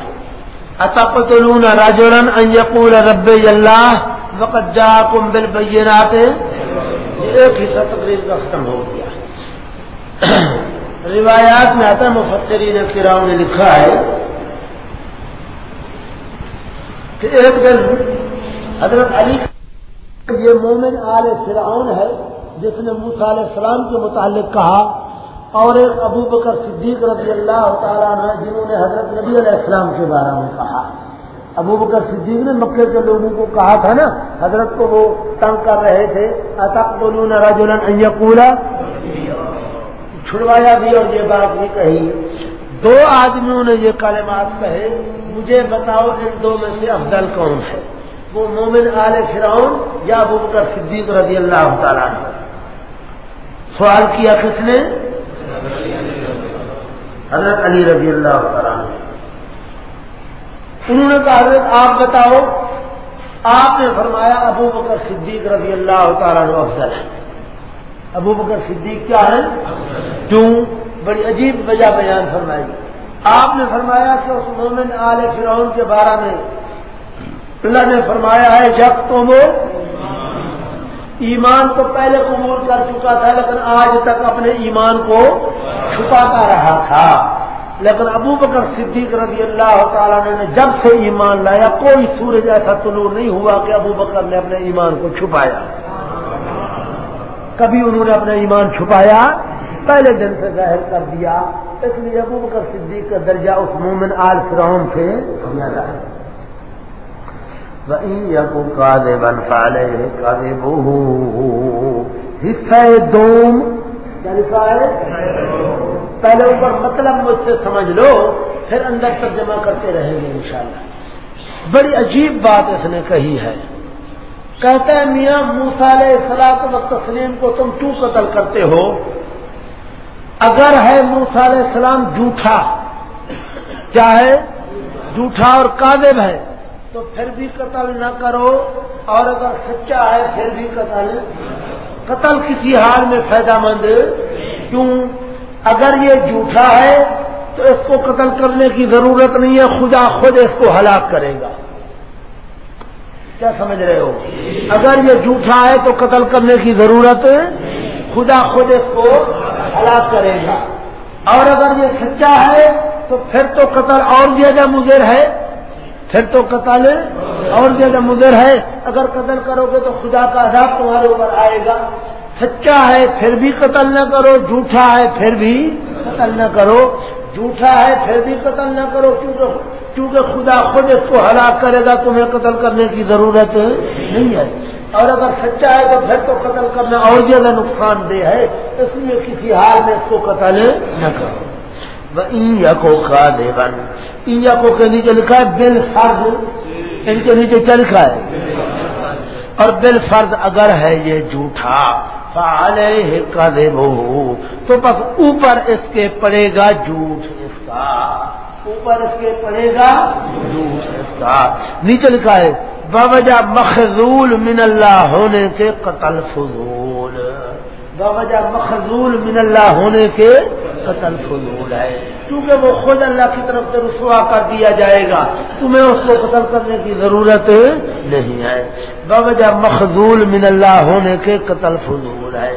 اتپتلون راجورن انجپور رب اللہ وقت جا کم بل بینات یہ ایک حصہ تقریر کا ختم ہو گیا۔ روایات میں آتا مفسرین فراؤ نے لکھا ہے کہ ایک دن حضرت علی یہ مومن آل فرعون ہے، جس نے موسا علیہ السلام کے متعلق کہا۔ اور ایک ابو بکر صدیق رضی اللہ تعالیٰ نے جنہوں نے حضرت نبی علیہ السلام کے بارے میں کہا۔ ابو بکر صدیق نے مکے کے لوگوں کو کہا تھا نا، حضرت کو وہ تنگ کر رہے تھے اتک پورا چھڑوایا بھی اور یہ بات بھی کہی۔ دو آدمیوں نے یہ کالمات کہے، مجھے بتاؤ ان دو میں سے افضل کون ہے؟ وہ مومن آل فرعون یا ابو بکر صدیق رضی اللہ تعالیٰ نے سوال کیا کس نے؟ حضرت علی رضی اللہ تعالیٰ انہوں نے کہا، حضرت آپ بتاؤ، آپ نے فرمایا ابو بکر صدیق رضی اللہ تعالیٰ افضل ہے ابو بکر صدیق کیا ہے کیوں؟ بڑی عجیب وجہ بیان فرمائی۔ آپ نے فرمایا کہ اس مومن آل فرعون کے بارے میں اللہ نے فرمایا ہے، جب تم ایمان کو پہلے قبول کر چکا تھا، لیکن آج تک اپنے ایمان کو چھپاتا رہا تھا۔ لیکن ابو بکر صدیق رضی اللہ تعالیٰ نے جب سے ایمان لایا، کوئی سورج ایسا طلوع نہیں ہوا کہ ابو بکر نے اپنے ایمان کو چھپایا۔ کبھی انہوں نے اپنا ایمان چھپایا، پہلے دن سے ظاہر کر دیا۔ اس لیے ابو بکر صدیق کا درجہ اس مومن آل فرعون سے زیادہ ہے۔ بن پالے کالے بہو حصہ دوم کیا لکھا ہے پہلے اوپر مطلب مجھ سے سمجھ لو، پھر اندر ترجمہ کرتے رہیں گے انشاءاللہ۔ بڑی عجیب بات اس نے کہی ہے۔ کہتا ہے، میاں موسال سلاط و تسلیم کو تم کیوں قتل کرتے ہو؟ اگر ہے علیہ السلام جھوٹا، چاہے جھوٹا اور کاذب ہے تو پھر بھی قتل نہ کرو اور اگر سچا ہے پھر بھی قتل۔ قتل کسی حال میں فائدہ مند کیوں؟ اگر یہ جھوٹا ہے تو اس کو قتل کرنے کی ضرورت نہیں ہے، خدا خود اس کو ہلاک کرے گا۔ کیا سمجھ رہے ہو؟ اگر یہ جھوٹا ہے تو قتل کرنے کی ضرورت خدا خود اس کو ہلاک کرے گا۔ اور اگر یہ سچا ہے تو پھر تو قتل اور زیادہ مضر ہے۔ پھر تو قتل اور زیادہ مضر ہے۔ اگر قتل کرو گے تو خدا کا عذاب تمہارے اوپر آئے گا۔ سچا ہے، پھر بھی قتل نہ کرو۔ جھوٹا ہے، پھر بھی قتل نہ کرو۔ جھوٹا ہے، پھر بھی قتل نہ کرو۔ کیونکہ کیونکہ خدا خود اس کو ہلاک کرے گا۔ تمہیں قتل کرنے کی ضرورت نہیں ہے۔ اور اگر سچا ہے تو پھر تو قتل کرنا اور زیادہ نقصان دہ ہے۔ اس لیے کسی حال میں اس کو قتل نہ کرو۔ کو کھا دے بن کو کے نیچے لکھا ہے بل فرد ان کے نیچے چل لکھا ہے؟ اور بل فرد اگر ہے یہ جھوٹا کا دے تو بس اوپر اس کے پڑے گا جھوٹ اس کا. کا اوپر اس کے پڑے گا جھوٹ اس کا. نیچے لکھا ہے باوجہ مخضول من اللہ ہونے کے قتل فضول. باوجہ مخضول من اللہ ہونے کے قتل فضول ہے کیونکہ وہ خود اللہ کی طرف سے رسوا کر دیا جائے گا، تمہیں اس کو قتل کرنے کی ضرورت نہیں ہے باوجہ مخضول من اللہ ہونے کے قتل فضول ہے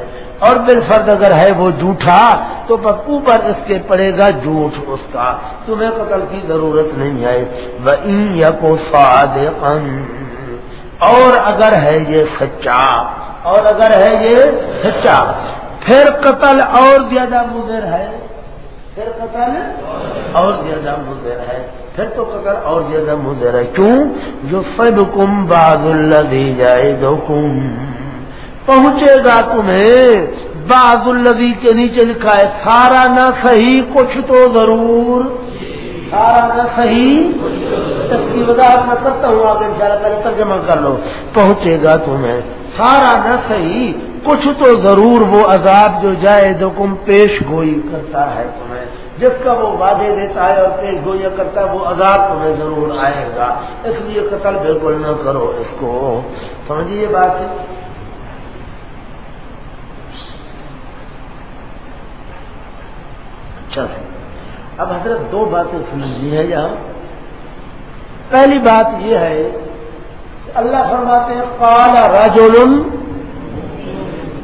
اور بالفرد اگر ہے وہ جھوٹا، تو بس اوپر اس کے پڑے گا جھوٹ اس کا۔ تمہیں قتل کی ضرورت نہیں ہے وہ کو فاد اور اگر ہے یہ سچا، اور اگر ہے یہ سچا پھر قتل اور زیادہ مضر ہے۔ پھر قتل اور زیادہ مضر ہے۔ پھر تو قتل اور زیادہ مضر ہے۔ کیوں؟ جو سب کم باد الدی جائے دو پہنچے گا تمہیں باز الدی کے نیچے لکھا ہے، سارا نہ صحیح کچھ تو ضرور۔ سارا نہ صحیح اس کی وضاحت میں کرتا ہوں آگے ان شاء اللہ پہلے ترجمہ کر لو۔ پہنچے گا تمہیں، سارا نہ صحیح کچھ تو ضرور وہ عذاب جو جائے جو کم پیش گوئی کرتا ہے تمہیں۔ جس کا وہ وعدے دیتا ہے اور پیش گوئی کرتا ہے، وہ عذاب تمہیں ضرور آئے گا۔ اس لیے قتل بالکل نہ کرو اس کو۔ سمجھیے بات۔ اچھا۔ اب حضرت دو باتیں سمجھنی ہے یہاں۔ پہلی بات یہ ہے اللہ فرماتے ہیں کالا راجول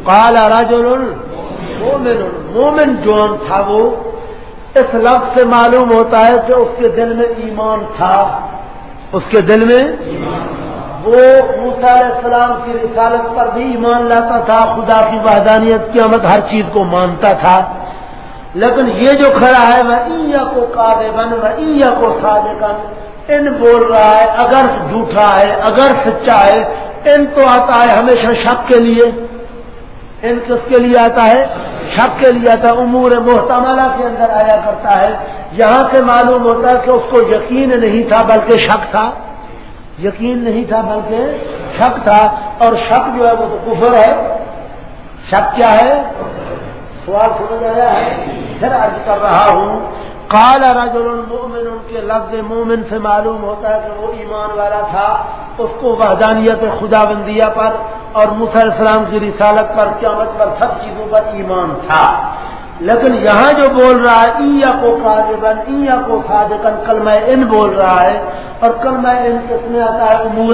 کالا راجول مومن مومن جون تھا وہ. اس لفظ سے معلوم ہوتا ہے کہ اس کے دل میں ایمان تھا. اس کے دل میں وہ موسا علیہ السلام کی رسالت پر بھی ایمان لاتا تھا، خدا کی وحدانیت کی آمد ہر چیز کو مانتا تھا. لیکن یہ جو کھڑا ہے، وہ ایا کو کادے بن وہ ایا کو سادے بن ان بول رہا ہے، اگر جھوٹا ہے، اگر سچا ہے، ان تو آتا ہے ہمیشہ شک کے لیے. ان کس کے لیے آتا ہے؟ شک کے لیے آتا ہے۔ امور محتملہ کے اندر آیا کرتا ہے۔ یہاں سے معلوم ہوتا ہے کہ اس کو یقین نہیں تھا بلکہ شک تھا۔ یقین نہیں تھا بلکہ شک تھا۔ اور شک جو ہے وہ تو کفر ہے۔ شک کیا ہے؟ سوال سمجھ آیا ہے؟ پھر عرض کر رہا ہوں کال رجل المومن ان کے لفظ مومن سے معلوم ہوتا ہے کہ وہ ایمان والا تھا، اس کو وحدانیت خدا بندیہ پر اور علیہ السلام کی رسالت پر، قیامت پر سب چیزوں پر ایمان تھا۔ لیکن یہاں جو بول رہا ہے ایا کو قادبن ایا کو صادقن کلمہ ان بول رہا ہے۔ اور کلمہ ان کس میں آتا ہے؟ امور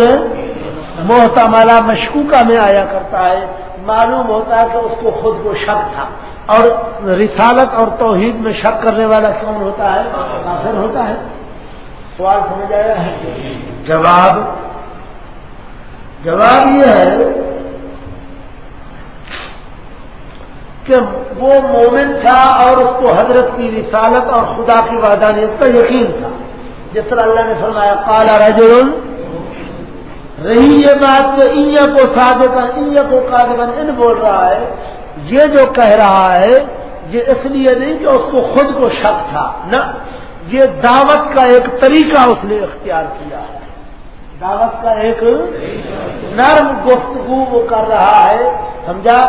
محتملہ مشکوکہ میں آیا کرتا ہے۔ معلوم ہوتا ہے کہ اس کو خود کو شک تھا۔ اور رسالت اور توحید میں شک کرنے والا کون ہوتا ہے؟ کافر ہوتا ہے۔ سوال سمجھ آیا ہے؟ جواب۔ جواب یہ ہے کہ وہ مومن تھا اور اس کو حضرت کی رسالت اور خدا کی وادانیت کا یقین تھا۔ جس طرح اللہ نے فرمایا کالا رجل رہی یہ بات کہ ایہ کو صادقن ایہ کو قادبن ان بول رہا ہے، یہ جو کہہ رہا ہے، یہ اس لیے نہیں کہ اس کو خود کو شک تھا، نہ، یہ دعوت کا ایک طریقہ اس نے اختیار کیا۔ ہے دعوت کا ایک نرم گفتگو وہ کر رہا ہے، سمجھا؟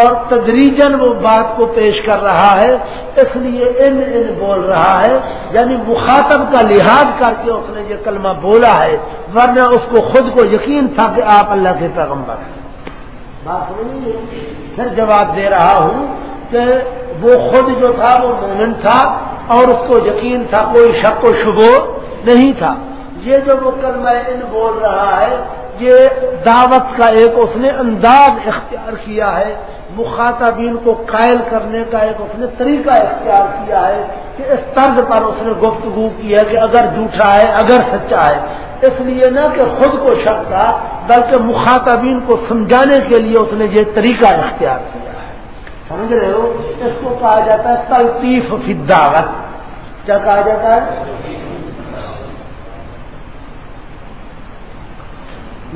اور تدریجن وہ بات کو پیش کر رہا ہے، اس لیے ان ان بول رہا ہے یعنی مخاطب کا لحاظ کر کے اس نے یہ کلمہ بولا ہے، ورنہ اس کو خود کو یقین تھا کہ آپ اللہ کے پیغمبر ہیں۔ بات پھر جواب دے رہا ہوں کہ وہ خود جو تھا وہ مومن تھا، اور اس کو یقین تھا، کوئی شک و شبو نہیں تھا۔ یہ جو وہ ان بول رہا ہے، یہ دعوت کا ایک اس نے انداز اختیار کیا ہے۔ مخاطبین کو قائل کرنے کا ایک اس نے طریقہ اختیار کیا ہے کہ اس طرز پر اس نے گفتگو کی ہے کہ اگر جھوٹا ہے، اگر سچا ہے۔ اس لیے نہ کہ خود کو شک تھا، بلکہ مخاطبین کو سمجھانے کے لیے اس نے یہ طریقہ اختیار کیا ہے۔ سمجھ رہے ہو؟ اس کو کہا جاتا ہے تلطیف فداوت کیا کہا جاتا ہے؟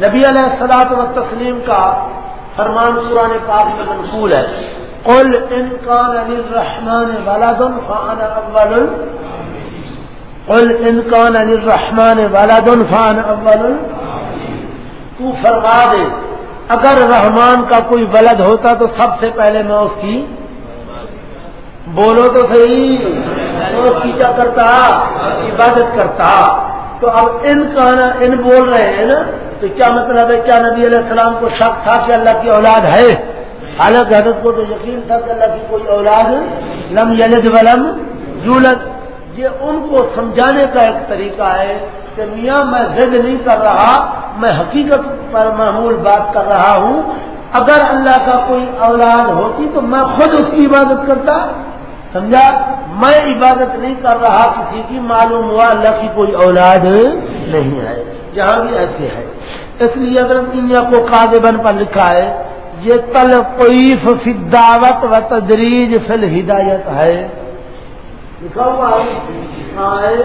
نبی علیہ السلاط و تسلیم کا فرمان قرآن پاک میں منقول ہے۔ قل ان کان علی الرحمان ولد فانا اول قل ان کان علی الرحمان ولد فان اول تو فرما دے، اگر رحمان کا کوئی ولد ہوتا تو سب سے پہلے میں اس کی بولو تو صحیح دوستی کیا کرتا؟ عبادت کرتا۔ تو اب ان کا ان بول رہے ہیں نا تو کیا مطلب ہے کیا نبی علیہ السلام کو شک تھا کہ اللہ کی اولاد ہے؟ حالانکہ حضرت کو تو یقین تھا کہ اللہ کی کوئی اولاد لم یلد ولم یولد۔ یہ ان کو سمجھانے کا ایک طریقہ ہے کہ میاں میں ضد نہیں کر رہا، میں حقیقت پر معمول بات کر رہا ہوں۔ اگر اللہ کا کوئی اولاد ہوتی تو میں خود اس کی عبادت کرتا۔ سمجھا؟ میں عبادت نہیں کر رہا، کسی کی معلوم ہوا اللہ کی کوئی اولاد نہیں ہے۔ یہاں بھی ایسے ہے۔ اس لیے اگر کو کاغبن پر لکھا ہے یہ تلقیف فی دعوت و تدریج فی الہدایت ہے۔ لکھا ہوا ہے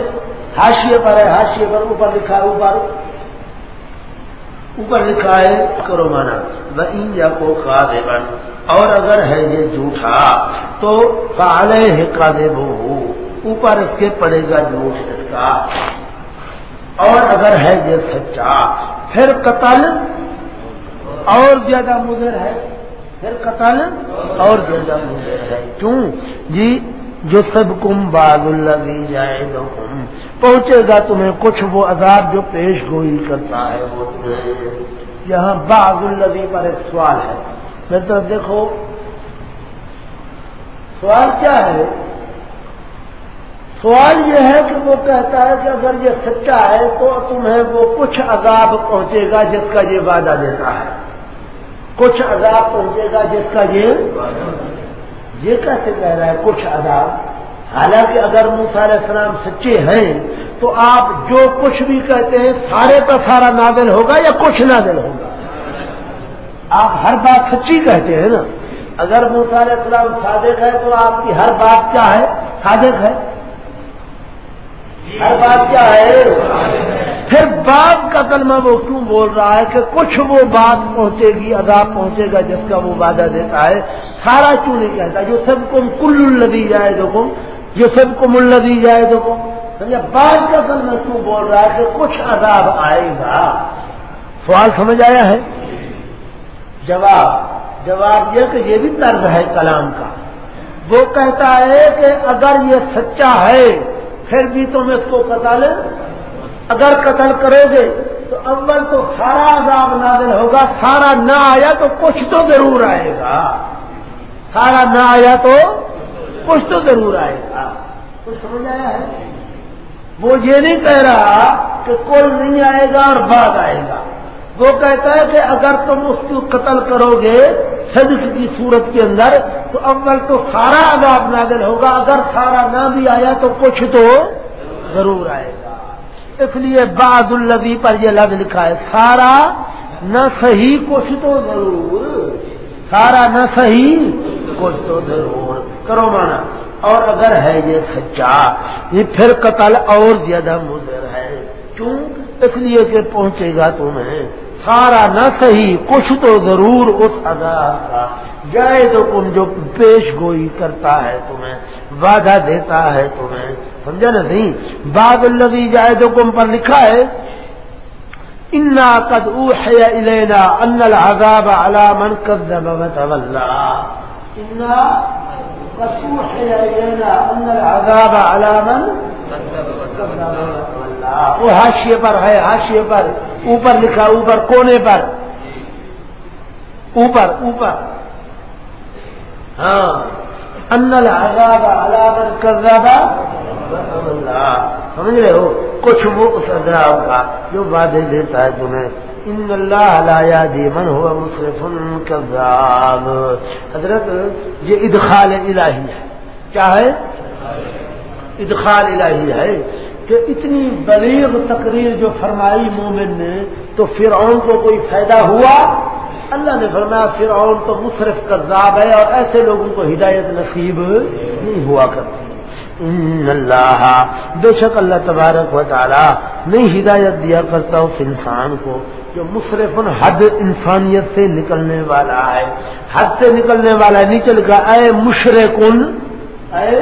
ہاشیے پر ہے ہاشیے پر، اوپر لکھا ہے اوپر۔ اوپر لکھا ہے کرو مانا۔ یا کو کھا بن اور اگر ہے یہ جھوٹا، تو کالے ہے کا اوپر اس کے پڑے گا جھوٹ اس کا۔ اور اگر ہے یہ سچا، پھر قتل اور زیادہ مضر ہے۔ پھر قتل اور زیادہ مضر ہے۔ کیوں؟ جی جو سب کم باغ اللہ جائے گا پہنچے گا تمہیں کچھ وہ عذاب جو پیش گوئی کرتا ہے وہ۔ یہاں باغ النبی پر ایک سوال ہے۔ میں تو دیکھو، سوال کیا ہے؟ سوال یہ ہے کہ وہ کہتا ہے کہ اگر یہ سچا ہے تو تمہیں وہ کچھ عذاب پہنچے گا جس کا یہ وعدہ دیتا ہے۔ کچھ عذاب پہنچے گا جس کا یہ یہ کیسے کہہ رہا ہے کچھ عذاب؟ حالانکہ اگر موسا علیہ السلام سچے ہیں تو آپ جو کچھ بھی کہتے ہیں سارے کا سارا نادل ہوگا یا کچھ نادل ہوگا؟ آپ ہر بات سچی کہتے ہیں نا۔ اگر موسا علیہ السلام صادق ہے تو آپ کی ہر بات کیا ہے؟ صادق ہے۔ ہر بات کیا ہے؟ پھر بات کا کلمہ وہ کیوں بول رہا ہے کہ کچھ وہ بات پہنچے گی، عذاب پہنچے گا، جس کا وہ وعدہ دیتا ہے۔ سارا کیوں نہیں کہتا؟ جو سب کو کل الدی جائے دو جو سب کو ملدی جائے دو سمجھا؟ بات کا کلمہ کیوں بول رہا ہے کہ کچھ عذاب آئے گا؟ سوال سمجھ آیا ہے؟ جواب جواب یہ کہ یہ بھی طرز ہے کلام کا۔ وہ کہتا ہے کہ اگر یہ سچا ہے پھر بھی تم اس کو قتل؟ اگر قتل کرو گے تو اول تو سارا عذاب نازل ہوگا، سارا نہ آیا تو کچھ تو ضرور آئے گا۔ سارا نہ آیا تو کچھ تو ضرور آئے گا۔ کچھ سمجھ آیا ہے؟ وہ یہ نہیں کہہ رہا کہ کوئی نہیں آئے گا اور بعد آئے گا۔ وہ کہتا ہے کہ اگر تم اس کو قتل کرو گے صدق کی صورت کے اندر، تو اول تو سارا عذاب نازل ہوگا۔ اگر سارا نہ بھی آیا تو کچھ تو ضرور آئے گا۔ اس لیے بعد الدی پر یہ لفظ لکھا ہے، سارا نہ صحیح کچھ تو ضرور۔ سارا نہ صحیح کچھ تو ضرور۔ کرو مانا۔ اور اگر ہے یہ سچا، یہ پھر قتل اور زیادہ مضر ہے۔ کیوں؟ اس لیے کہ پہنچے گا تمہیں۔ سارا نہ صحیح، کچھ تو ضرور اس ادا کا۔ جائے تو تم جو پیش گوئی کرتا ہے تمہیں، وعدہ دیتا ہے تمہیں۔ سمجھا نا نہیں؟ باب النبی جائے تو کم پر لکھا ہے، انا قد اوحی الینا ان العذاب على من كذب وتولى. انا قد اوحی الینا ان العذاب على من كذب وتولى. وہ حاشیے پر ہے، حاشیے پر۔ اوپر لکھا اوپر کونے پر۔ اوپر اوپر۔ ہاں۔ ان العذاب على من كذب۔ سمجھ رہے ہو؟ کچھ وہ اس ادراؤ کا جو وعدے دیتا ہے تمہیں۔ ان اللہ لایا دیمن ہوا مصرف کذاب حضرت، یہ ادخال الہی ہے۔ کیا ہے؟ ادخال الہی ہے۔ کہ اتنی بلیغ تقریر جو فرمائی مومن نے، تو فرعون کو کوئی فائدہ ہوا؟ اللہ نے فرمایا، فرعون تو مصرف کذاب ہے اور ایسے لوگوں کو ہدایت نصیب نہیں ہوا کرتی۔ ان اللہ، بے شک اللہ تبارک و تعالی نہیں ہدایت دیا کرتا اس انسان کو جو مصرف حد انسانیت سے نکلنے والا ہے۔ حد سے نکلنے والا نکل کا اے مشرقن اے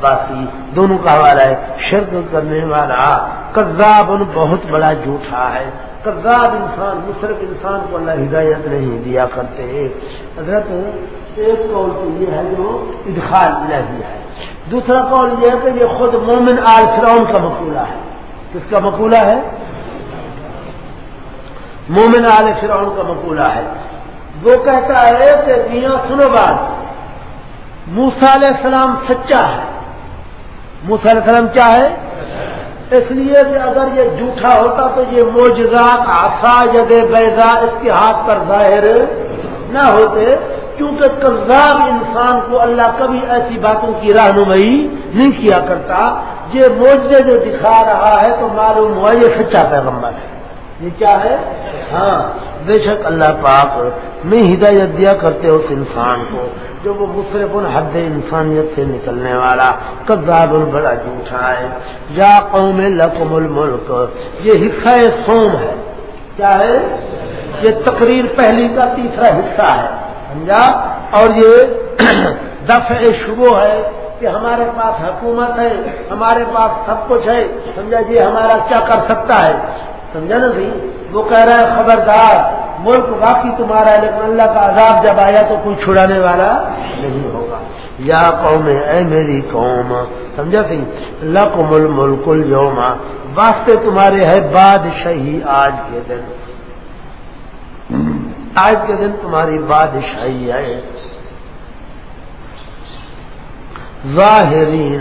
عباسی دونوں کا حوالہ ہے، شرک کرنے والا کذاب ان بہت بڑا جھوٹا ہے۔ کذاب انسان، مصرف انسان کو اللہ ہدایت نہیں دیا کرتے۔ حضرت، ایک قول تو یہ ہے جو ادخال الہی ہے۔ دوسرا قول یہ ہے کہ یہ خود مومن آل فرعون کا مقولہ ہے۔ کس کا مقولہ ہے؟ مومن آل فرعون کا مقولہ ہے۔ وہ کہتا ہے کہ میاں، سنو بات۔ موسا علیہ السلام سچا ہے۔ موسا کیا ہے؟ اس لیے کہ اگر یہ جھوٹا ہوتا تو یہ موجزات آسا ید بیضا اس کے ہاتھ پر ظاہر نہ ہوتے، کیونکہ کذاب انسان کو اللہ کبھی ایسی باتوں کی رہنمائی نہیں کیا کرتا۔ یہ موجے جو دکھا رہا ہے تو معلوم ہوا یہ سچا پیغمبر ہے۔ یہ کیا ہے؟ ہاں بے شک اللہ پاک میں ہدایت دیا کرتے اس انسان کو، جو وہ مصرف حد انسانیت سے نکلنے والا کذاب بڑا جھوٹا ہے۔ یا قوم لقم الملک، یہ حصہ سوم ہے۔ کیا ہے؟ یہ تقریر پہلی کا تیسرا حصہ ہے۔ سمجھا؟ اور یہ [CLEARS THROAT] دفع شبو ہے کہ ہمارے پاس حکومت ہے، ہمارے پاس سب کچھ ہے۔ سمجھا جی ہمارا کیا کر سکتا ہے؟ سمجھا نا بھائی؟ وہ کہہ رہا ہے، خبردار، ملک باقی تمہارا ہے، لیکن اللہ کا عذاب جب آیا تو کوئی چھڑانے والا نہیں ہوگا۔ یا قوم، اے میری قوم، سمجھا سی لقم الملک اليوم۔ واسطے تمہارے ہے بادشاہی آج کے دن۔ آج کے دن تمہاری بادشاہی ہے۔ ظاہرین،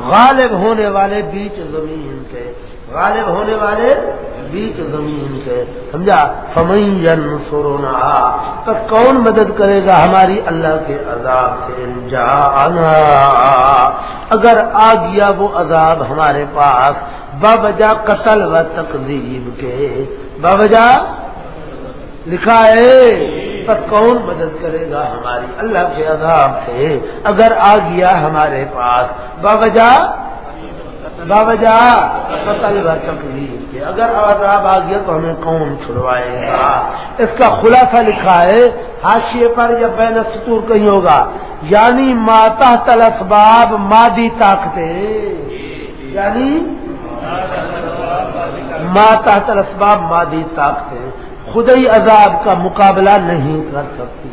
غالب ہونے والے بیچ زمین کے۔ غالب ہونے والے بیچ زمین کے سمجھا؟ فمین سرونا تو کون مدد کرے گا ہماری اللہ کے عذاب سے؟ جا اگر آ گیا وہ عذاب ہمارے پاس، بابجا قتل و تقزیب کے۔ بابجا، لکھا ہے پر کون مدد کرے گا ہماری اللہ کے عذاب سے؟ اگر آ گیا ہمارے پاس باوجہ باوجہ قتل و تقریب کے اگر عذاب آ گیا تو ہمیں کون چھڑوائے گا۔ اس کا خلاصہ لکھا ہے، حاشیے پر یا بین سطور کہیں ہوگا یعنی ماتا تلسباب مادی طاقتیں۔ یعنی ماتا تلسباب مادی طاقتیں۔ خدئی عذاب کا مقابلہ نہیں کر سکتی۔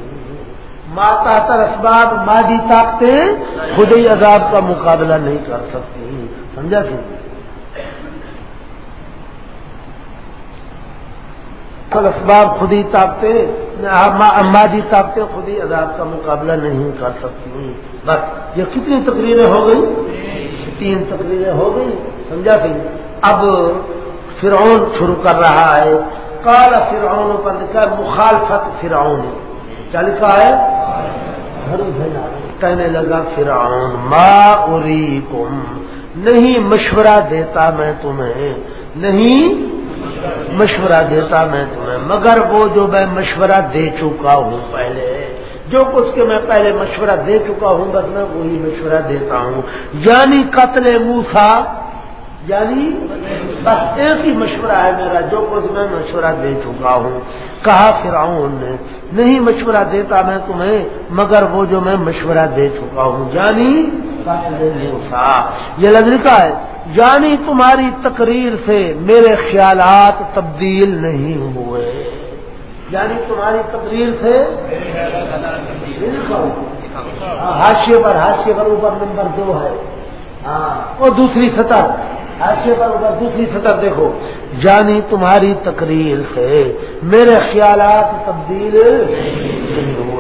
ماتا تر اسباب مادی طاقتیں خدئی عذاب کا مقابلہ نہیں کر سکتی۔ سمجھا سی اسباب خودی طاقتیں مادی طاقتیں خودی عذاب کا مقابلہ نہیں کر سکتی بس، یہ کتنی تقریریں ہو گئی تین تقریریں ہو گئی سمجھا سی اب فرعون شروع کر رہا ہے۔ کالا فرعون پر لکھا ہے، مخالفت فرعون۔ کیا لکھا ہے؟ کہنے لگا فرعون، ما اری نہیں مشورہ دیتا میں تمہیں، نہیں مشورہ دیتا میں تمہیں، مگر وہ جو میں مشورہ دے چکا ہوں پہلے، جو کچھ کے میں پہلے مشورہ دے چکا ہوں، بس میں وہی مشورہ دیتا ہوں۔ یعنی قتل موسا یعنی بس ایک ہی مشورہ ہے میرا، جو کچھ میں مشورہ دے چکا ہوں۔ کہا فرعون نے، نہیں مشورہ دیتا میں تمہیں، مگر وہ جو میں مشورہ دے چکا ہوں یعنی یہ لگتا ہے۔ یعنی تمہاری تقریر سے میرے خیالات تبدیل نہیں ہوئے۔ یعنی تمہاری تقریر سے ہاں، حاشے پر حاشے پر اوپر نمبر دو ہے۔ ہاں وہ دوسری سطح پر اوپر دوسری سطح دیکھو۔ جانی تمہاری تقریر سے میرے خیالات تبدیل نہیں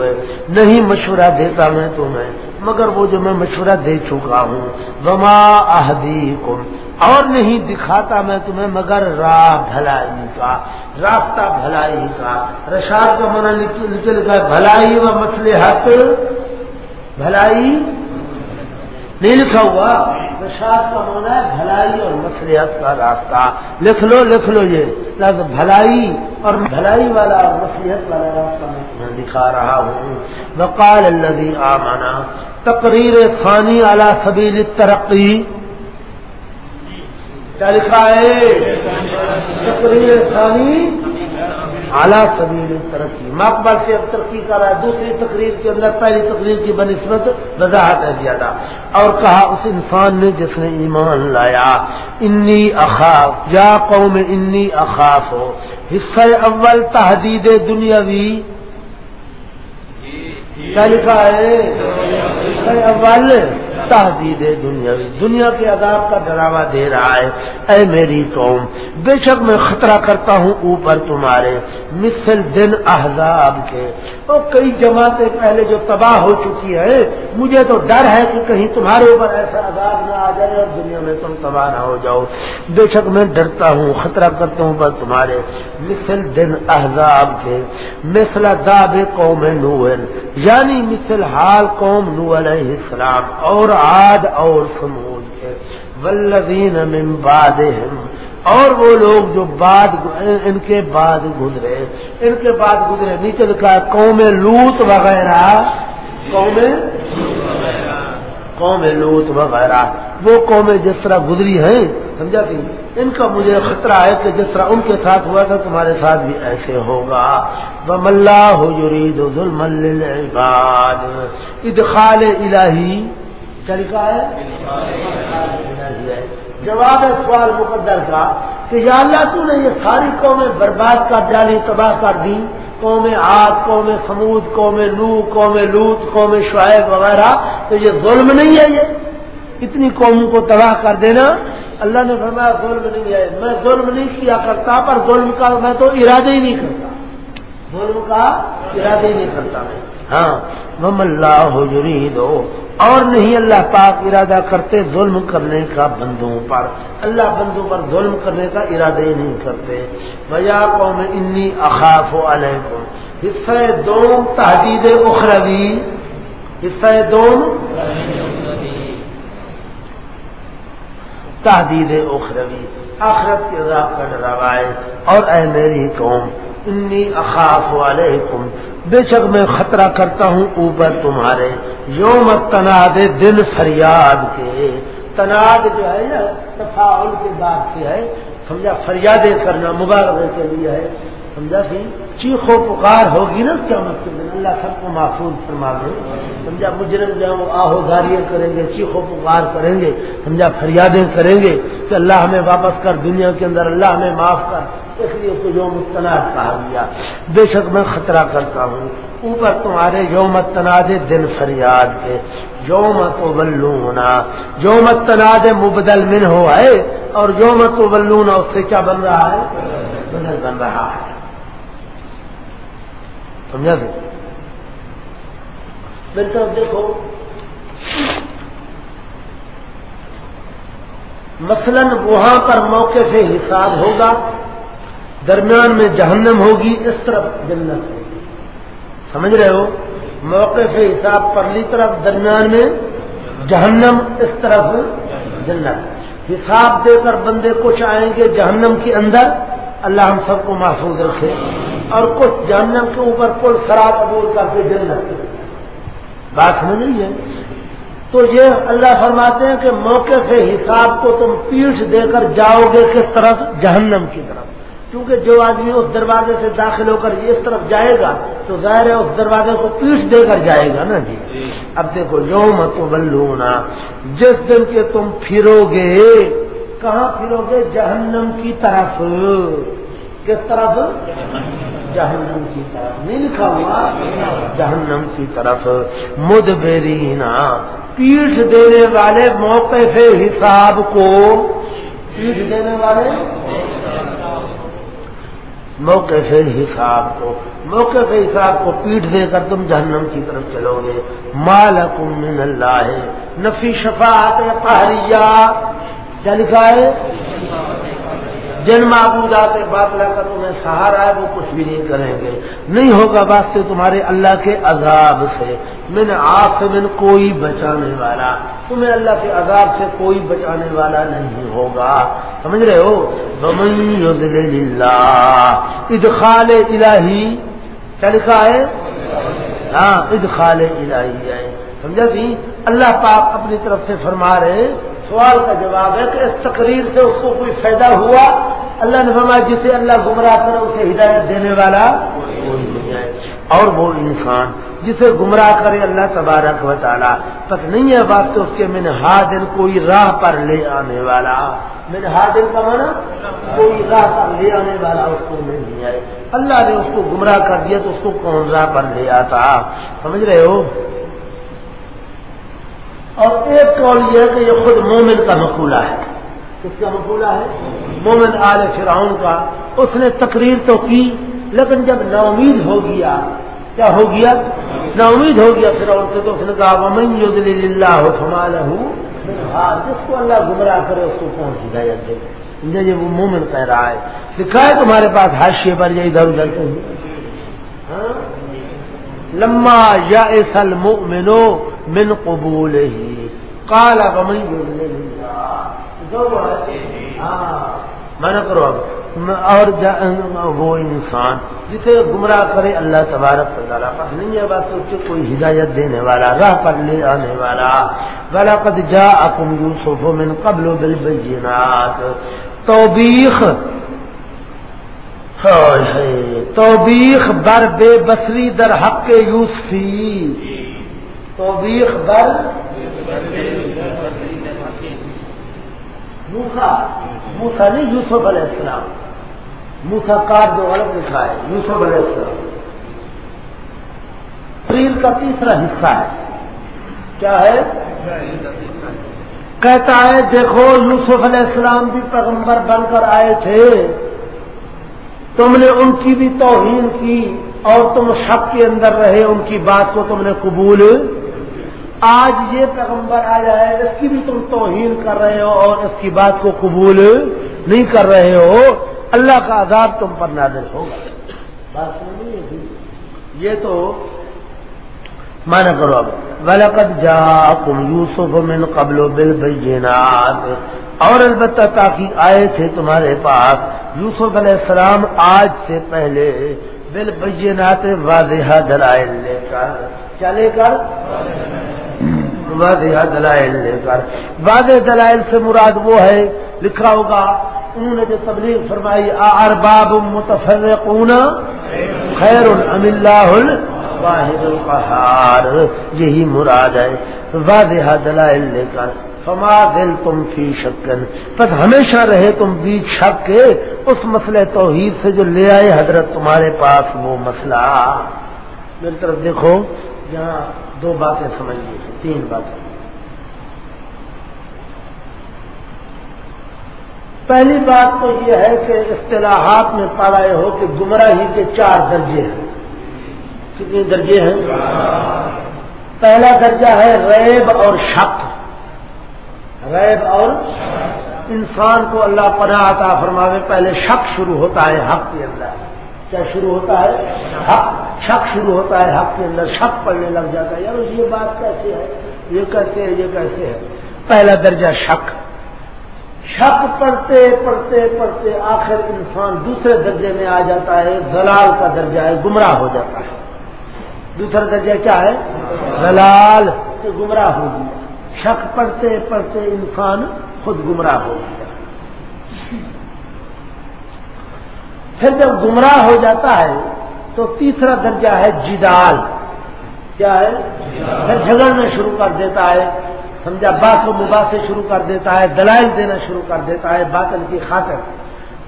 ہوئے۔ نہیں مشورہ دیتا میں تمہیں، مگر وہ جو میں مشورہ دے چکا ہوں۔ وما احدی کم اور نہیں دکھاتا میں تمہیں، مگر راہ بھلائی کا، راستہ بھلائی کا۔ رشاد کا منع نکل گئے بھلائی و مسلح بھلائی نہیں لکھا ہوا پرشاد کا ہونا ہے بھلائی اور مسلحت کا راستہ۔ لکھ لو لکھ لو یہ۔ بھلائی اور بھلائی والا اور مسلحت والا راستہ میں دکھا رہا ہوں۔ وقال الذي آمنا۔ تقریر فانی اعلی سبیل ترقی کیا لکھا ہے؟ تقریر ثانی اعلیٰ سبیل ترقی۔ مقبل سے اب ترقی کر رہا ہے دوسری تقریر کے اندر پہلی تقریر کی بنسبت وضاحت ہے زیادہ۔ اور کہا اس انسان نے جس نے ایمان لایا انی اخاف یا قوم انی اخاف ہو۔ حصہ اول تحدید دنیاوی۔ کیا لکھا ہے؟ اول۔ تحدید دنیاوی۔ دنیا کے عذاب کا ڈراوا دے رہا ہے۔ اے میری قوم، بے شک میں خطرہ کرتا ہوں اوپر تمہارے۔ مثل دن احزاب کے۔ اور کئی جماعتیں پہلے جو تباہ ہو چکی ہے مجھے تو ڈر ہے کہ کہیں تمہارے اوپر ایسا عذاب نہ آ جائے اور دنیا میں تم تباہ نہ ہو جاؤ۔ بے شک میں ڈرتا ہوں، خطرہ کرتا ہوں پر تمہارے۔ مثل دن احزاب کے۔ مثل داب قوم نوئل یعنی مثل حال قوم نو علیہ السلام۔ اور عاد اور سمود ولدین من بعدہم، اور وہ لوگ جو بعد ان کے بعد گزرے۔ ان کے بعد گزرے نیچے لکھا ہے قوم لوت وغیرہ۔ قوم قوم لوت وغیرہ۔ وہ قومیں جس طرح گزری ہیں، سمجھا کہ ان کا مجھے خطرہ ہے کہ جس طرح ان کے ساتھ ہوا تھا، تمہارے ساتھ بھی ایسے ہوگا۔ وہ ملا ہو جرید ظلم ادخال الہی کیا لکھا ہے؟ جواب ہے سوال مقدر کا کہ یا اللہ تو نے یہ ساری قومیں برباد کر ڈالی یعنی تباہ کر دی قوم آگ قوم سمود قوم نو قوم لوت قوم شعیب وغیرہ، تو یہ ظلم نہیں ہے یہ؟ اتنی قوموں کو تباہ کر دینا۔ اللہ نے فرمایا، ظلم نہیں ہے۔ میں ظلم نہیں کیا کرتا، پر ظلم کا میں تو ارادہ ہی نہیں کرتا۔ ظلم کا ارادہ ہی نہیں کرتا میں۔ ہاں۔ مم اللہ دو اور نہیں اللہ پاک ارادہ کرتے، ظلم کرنے کا بندوں پر۔ اللہ بندوں پر ظلم کرنے کا ارادہ ہی نہیں کرتے۔ بھیا قوم انی اخاف علیکم حصہ دوم تحدید اخروی حصہ دوم تحدید اخروی آخرت کے عذاب کا ڈراوا ہے۔ اور اے میری قوم انی اخاف علیکم بے شک میں خطرہ کرتا ہوں اوپر تمہارے۔ یوم تناد دن فریاد کے۔ تناد جو ہے نا، تفاعل کے بعد سے ہے۔ سمجھا؟ فریادیں کرنا مبارک کے لیے ہے۔ سمجھا سی؟ چیخو پکار ہوگی نا کیا مطلب اللہ سب کو محفوظ فرما دے۔ سمجھا؟ مجرم جو وہ آہو گاریاں کریں گے، چیخو پکار کریں گے۔ سمجھا؟ فریادیں کریں گے کہ اللہ ہمیں واپس کر، دنیا کے اندر اللہ ہمیں معاف کر۔ اس لیے اس یوم تناز کہا گیا۔ بے شک میں خطرہ کرتا ہوں۔ اوپر تمہارے یوم تناز دن فریاد کے۔ یوم تو بلونا یوم تناز مبدل من ہو ہے۔ اور یوم تو بلونا اس سے کیا بن رہا ہے؟ بدل بن رہا ہے۔ سمجھا دے میری طرف دیکھو۔ مثلا وہاں پر موقع سے حساب ہوگا۔ درمیان میں جہنم ہوگی، اس طرف جنت ہوگی۔ سمجھ رہے ہو؟ موقع سے حساب پرلی طرف درمیان میں جہنم، اس طرف جنت۔ حساب دے کر بندے کچھ آئیں گے جہنم کے اندر، اللہ ہم سب کو محفوظ رکھے۔ اور کچھ جہنم کے اوپر کل شراب قبول کر کے جنت بات سمجھ رہی ہے؟ تو یہ اللہ فرماتے ہیں کہ موقع سے حساب کو تم پیٹھ دے کر جاؤ گے کس طرف؟ جہنم کی طرف۔ کیونکہ جو آدمی اس دروازے سے داخل ہو کر اس طرف جائے گا تو ظاہر ہے اس دروازے کو پیٹ دے کر جائے گا نا جی؟ اب دیکھو یوم تو بلونا جس دن کے تم پھرو گے کہاں پھرو گے؟ جہنم کی طرف۔ کس طرف؟ جہنم کی طرف۔ نہیں لکھا ہوا؟ جہنم کی طرف۔ مدبرینا پیٹھ دینے والے موقع سے حساب کو پیٹھ دینے والے موقع سے حساب کو، موقع سے حساب کو پیٹ دے کر تم جہنم کی طرف چلو گے۔ مالکم من اللہ، نفی شفاعت قہریہ کیا لکھا ہے؟ جن معبودات باطلا کا تمہیں سہارا ہے، وہ کچھ بھی نہیں کریں گے۔ نہیں ہوگا واسطے تمہارے اللہ کے عذاب سے۔ من آسمن کوئی بچانے والا۔ تمہیں اللہ کے عذاب سے کوئی بچانے والا نہیں ہوگا۔ سمجھ رہے ہو؟ ادخال الہی۔ کیا لکھا ہے؟ ہاں ادخال الہی ہے۔ سمجھا سی اللہ پاک اپنی طرف سے فرما رہے سوال کا جواب ہے کہ اس تقریر سے اس کو کوئی فائدہ ہوا؟ اللہ نے فرمایا جسے اللہ گمراہ کرے اسے ہدایت دینے والا اور وہ انسان جسے گمراہ کرے اللہ تبارک و تعالیٰ۔ بس نہیں ہے بات تو اس کے من ہادن کوئی راہ پر لے آنے والا۔ من ہادن کا مانا کوئی راہ پر لے آنے والا اس کو نہیں آئے اللہ نے اس کو گمراہ کر دیا تو اس کو کون راہ پر لے آتا؟ سمجھ رہے ہو؟ اور ایک قول یہ ہے کہ یہ خود مومن کا مقولہ ہے۔ کس کا مقولہ ہے؟ مومن آل فرعون کا۔ اس نے تقریر تو کی لیکن جب نا امید ہو گیا کیا ہو گیا؟ نا امید ہو گیا فرعون سے تو اس نے کہا ومن اللہ ہاں جس کو اللہ گمراہ کرے اس کو کون سی ہدایت دے؟ یہ وہ مومن کہہ رہا ہے۔ لکھا ہے تمہارے پاس حاشیے پر یہ ادھر ادھر۔ کے ہاں؟ لما یا سل من قبول ہی کالا ومن میں نہ کرو اب اور وہ انسان جسے گمراہ کرے اللہ تبارک تعالیٰ پاس نہیں ہے بات سوچے کوئی ہدایت دینے والا، راہ پر لے آنے والا. والا قد جا اکم یوسف من قبل بل بینات توبیخ توبیخ بر بے بسری در حق یوسفی. توبیخ بر موسا موسا نہیں، یوسف علیہ السلام. موسا کار جو غلط لکھا ہے، یوسف علیہ السلام. تقریر کا تیسرا حصہ ہے. کیا ہے؟ کہتا ہے، دیکھو، یوسف علیہ السلام بھی پیغمبر بن کر آئے تھے۔ تم نے ان کی بھی توہین کی اور تم شک کے اندر رہے، ان کی بات کو تم نے قبول آج یہ پیغمبر آیا ہے، اس کی بھی تم توہین کر رہے ہو اور اس کی بات کو قبول نہیں کر رہے ہو، اللہ کا عذاب تم پر نازل ہوگا۔ بات سمجھ یہ تو مانا کرو اب۔ ولقد جا کم یوسف من قبل و بل اور البتہ تاکہ آئے تھے تمہارے پاس، یوسف علیہ السلام آج سے پہلے بل بینات واضح دلائل لے کر۔ چلے کر۔ واضح دلائل لے کر۔ واضح دلائل سے مراد وہ ہے، لکھا ہوگا، انہوں نے جو تبلیغ فرمائی ارباب متفرقون خیر ام اللہ واحد القہار یہی مراد ہے، واضح دلائل لے کر۔ فما دل تم فی شکن بس ہمیشہ رہے تم بیچ شک کے، اس مسئلے توحید سے جو لے آئے حضرت تمہارے پاس وہ مسئلہ۔ میری طرف دیکھو یہاں دو باتیں سمجھ لیجیے تین باتیں۔ پہلی بات تو یہ ہے کہ اصطلاحات میں پڑھا ہو کہ گمراہی کے چار درجے ہیں۔ کتنے درجے ہیں؟ پہلا درجہ ہے ریب اور شک۔ ریب اور انسان کو اللہ پناہ عطا فرماوے، پہلے شک شروع ہوتا ہے، حق کے اندر۔ کیا شروع ہوتا ہے؟ حق، شک شروع ہوتا ہے حق کے اندر، شک پڑنے لگ جاتا ہے، یار یہ بات کیسے ہے؟ یہ کیسے ہے؟ یہ کیسے ہے؟ پہلا درجہ شک۔ شک پڑھتے پڑھتے پڑھتے آخر انسان دوسرے درجے میں آ جاتا ہے زلال کا درجہ ہے، گمراہ ہو جاتا ہے۔ دوسرا درجہ کیا ہے؟ زلال سے گمراہ ہو گیا۔ شک پڑھتے پڑھتے انسان خود گمراہ ہو گیا۔ پھر جب گمراہ ہو جاتا ہے تو تیسرا درجہ ہے جدال۔ کیا ہے؟ پھر جھگڑنا شروع کر دیتا ہے۔ سمجھا؟ باس و مباح سے شروع کر دیتا ہے، دلائل دینا شروع کر دیتا ہے باطل کی خاطر۔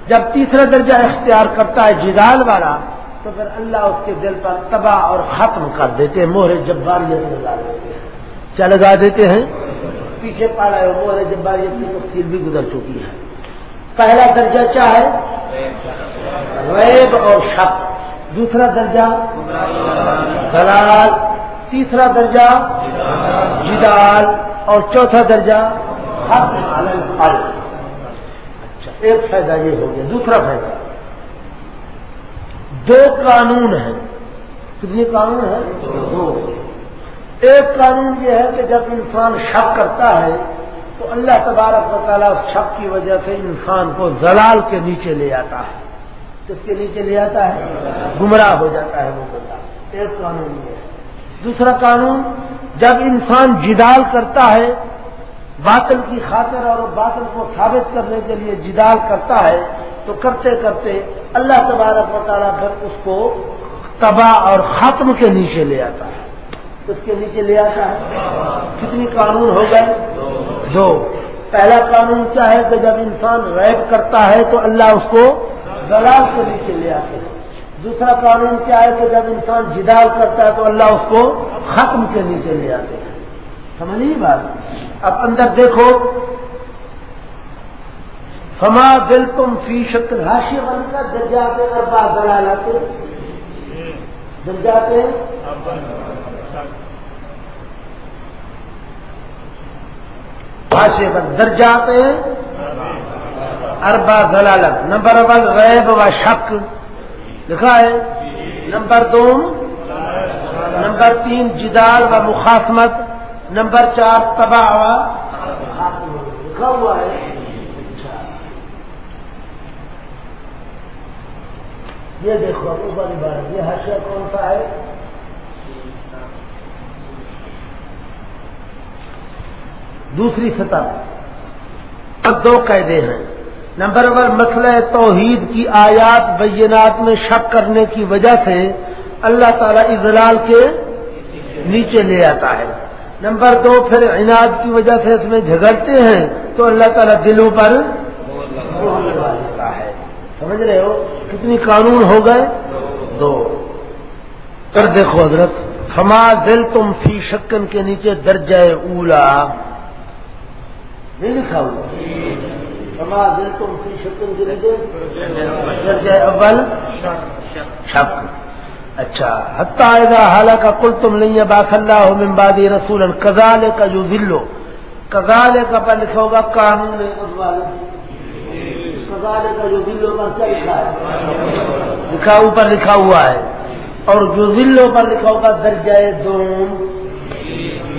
جب تیسرا درجہ اختیار کرتا ہے جدال والا، تو پھر اللہ اس کے دل پر تباہ اور ختم کر دیتے ہیں۔ موہر جباریت لگا دیتے ہیں۔ کیا لگا دیتے ہیں؟ پیچھے پالا ہے موہر جباریت کی تفصیل بھی گزر چکی ہے۔ پہلا درجہ کیا ہے؟ ریب اور شک۔ دوسرا درجہ؟ دلال۔ تیسرا درجہ؟ جدال۔ اور چوتھا درجہ؟ اچھا ایک فائدہ یہ ہو گیا، دوسرا فائدہ۔ دو قانون ہیں۔ کتنے قانون ہیں؟ دو ایک قانون یہ ہے کہ جب انسان شک کرتا ہے تو اللہ تبارک و تعالیٰ شک کی وجہ سے انسان کو زلال کے نیچے لے آتا ہے۔ کس کے نیچے لے آتا ہے؟ گمراہ ہو جاتا ہے وہ بندہ۔ ایک قانون یہ ہے۔ دوسرا قانون، جب انسان جدال کرتا ہے، باطل کی خاطر اور باطل کو ثابت کرنے کے لیے جدال کرتا ہے، تو کرتے کرتے اللہ تبارک و تعالیٰ پھر اس کو تباہ اور ختم کے نیچے لے آتا ہے۔ اس کے نیچے لے آتا ہے؟ کتنی قانون ہو گئے دو پہلا قانون کیا ہے کہ جب انسان ریپ کرتا ہے تو اللہ اس کو دلال کے نیچے لے آتے ہیں۔ دوسرا قانون کیا ہے کہ جب انسان جدال کرتا ہے تو اللہ اس کو ختم کے نیچے لے آتے ہیں۔ سمجھیے بات؟ اب اندر دیکھو۔ فما دل تم فی شکل راشی بن کر جاتے اور بات دلالتے جاتے بھاشے پر درجاتے اربا دلالت نمبر ون غیب و شک۔ لکھا ہے۔ نمبر دو، نمبر تین، جدال و مخاسمت نمبر چار، تباہ لکھا ہوا ہے۔ یہ دیکھو اوپر عبارت یہ حشر کون سا ہے؟ دوسری سطح اب دو قیدے ہیں۔ نمبر ون، مسئلہ توحید کی آیات، بینات میں شک کرنے کی وجہ سے اللہ تعالی اضلال کے نیچے لے آتا ہے۔ نمبر دو، پھر عناد کی وجہ سے اس میں جھگڑتے ہیں تو اللہ تعالیٰ دلوں پر دیتا ہے سمجھ رہے ہو؟ کتنی قانون ہو گئے؟ دو۔ کر دیکھو حضرت، فما دل تم فی شکن کے نیچے درجہ اولا۔ نہیں لکھا ہوا۔ فما دل تم فی شکن کے نیچے اول شک۔ اچھا۔ حتہ حالہ کا کل تم نہیں ہے باخ اللہ ممبادی رسول کزال کا جو ذلو کزال کا پر لکھا ہوگا قانون کا جو ذلوں پر کیا لکھا ہے؟ لکھا اوپر لکھا ہوا ہے۔ اور جو ذلوں پر لکھا ہوگا درجہ دوم۔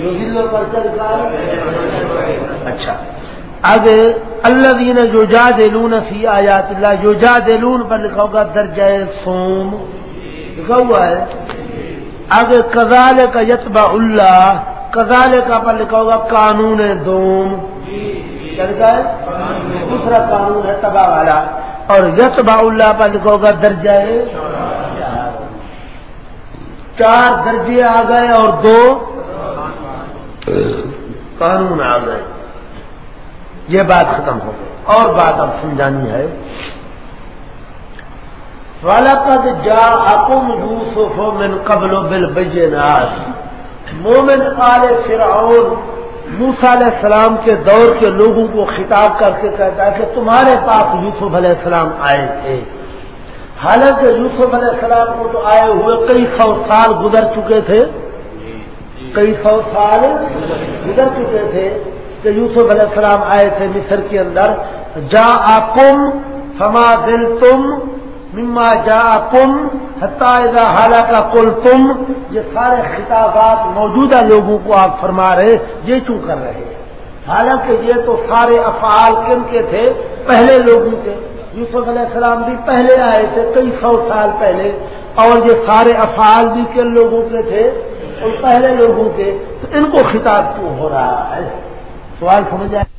جو ذلوں پر کیا لکھا ہے؟ اچھا۔ اب اللہ دین جو جا دلون فی آیات اللہ جو جا دلون پر لکھا ہوگا درجہ سوم لکھا ہوا ہے۔ آگے کزال کا یتبا اللہ کزال کا پر لکھا ہوگا قانون دوم۔ ہے؟ دوسرا قانون ہے تباہ والا۔ اور یتبا اللہ پر لکھا ہوگا درجہ چار درجے آ گئے اور دو۔ قانون آ گئے۔ یہ بات ختم ہو گئی۔ اور بات اب سمجھانی ہے۔ والد جا اکم یوسف من قبل و بل مومن آل فرعون۔ موسا علیہ السلام کے دور کے لوگوں کو خطاب کر کے کہتا ہے کہ تمہارے پاس یوسف علیہ السلام آئے تھے۔ حالانکہ یوسف علیہ السلام کو تو آئے ہوئے کئی سو سال گزر چکے تھے۔ کئی سو سال گزر چکے تھے کہ یوسف علیہ السلام آئے تھے مصر کے اندر۔ جا آکم فما دل تم مما جا کم حتائدہ حالہ کا کل تم یہ سارے خطابات موجودہ لوگوں کو آپ فرما رہے یہ کیوں کر رہے ہیں؟ حالانکہ یہ تو سارے افعال کن کے تھے، پہلے لوگوں کے۔ یوسف علیہ السلام بھی پہلے آئے تھے، کئی سو سال پہلے۔ اور یہ سارے افعال بھی کن لوگوں کے تھے؟ اور پہلے لوگوں کے، تو ان کو خطاب کیوں ہو رہا ہے؟ سوال سمجھ آئے؟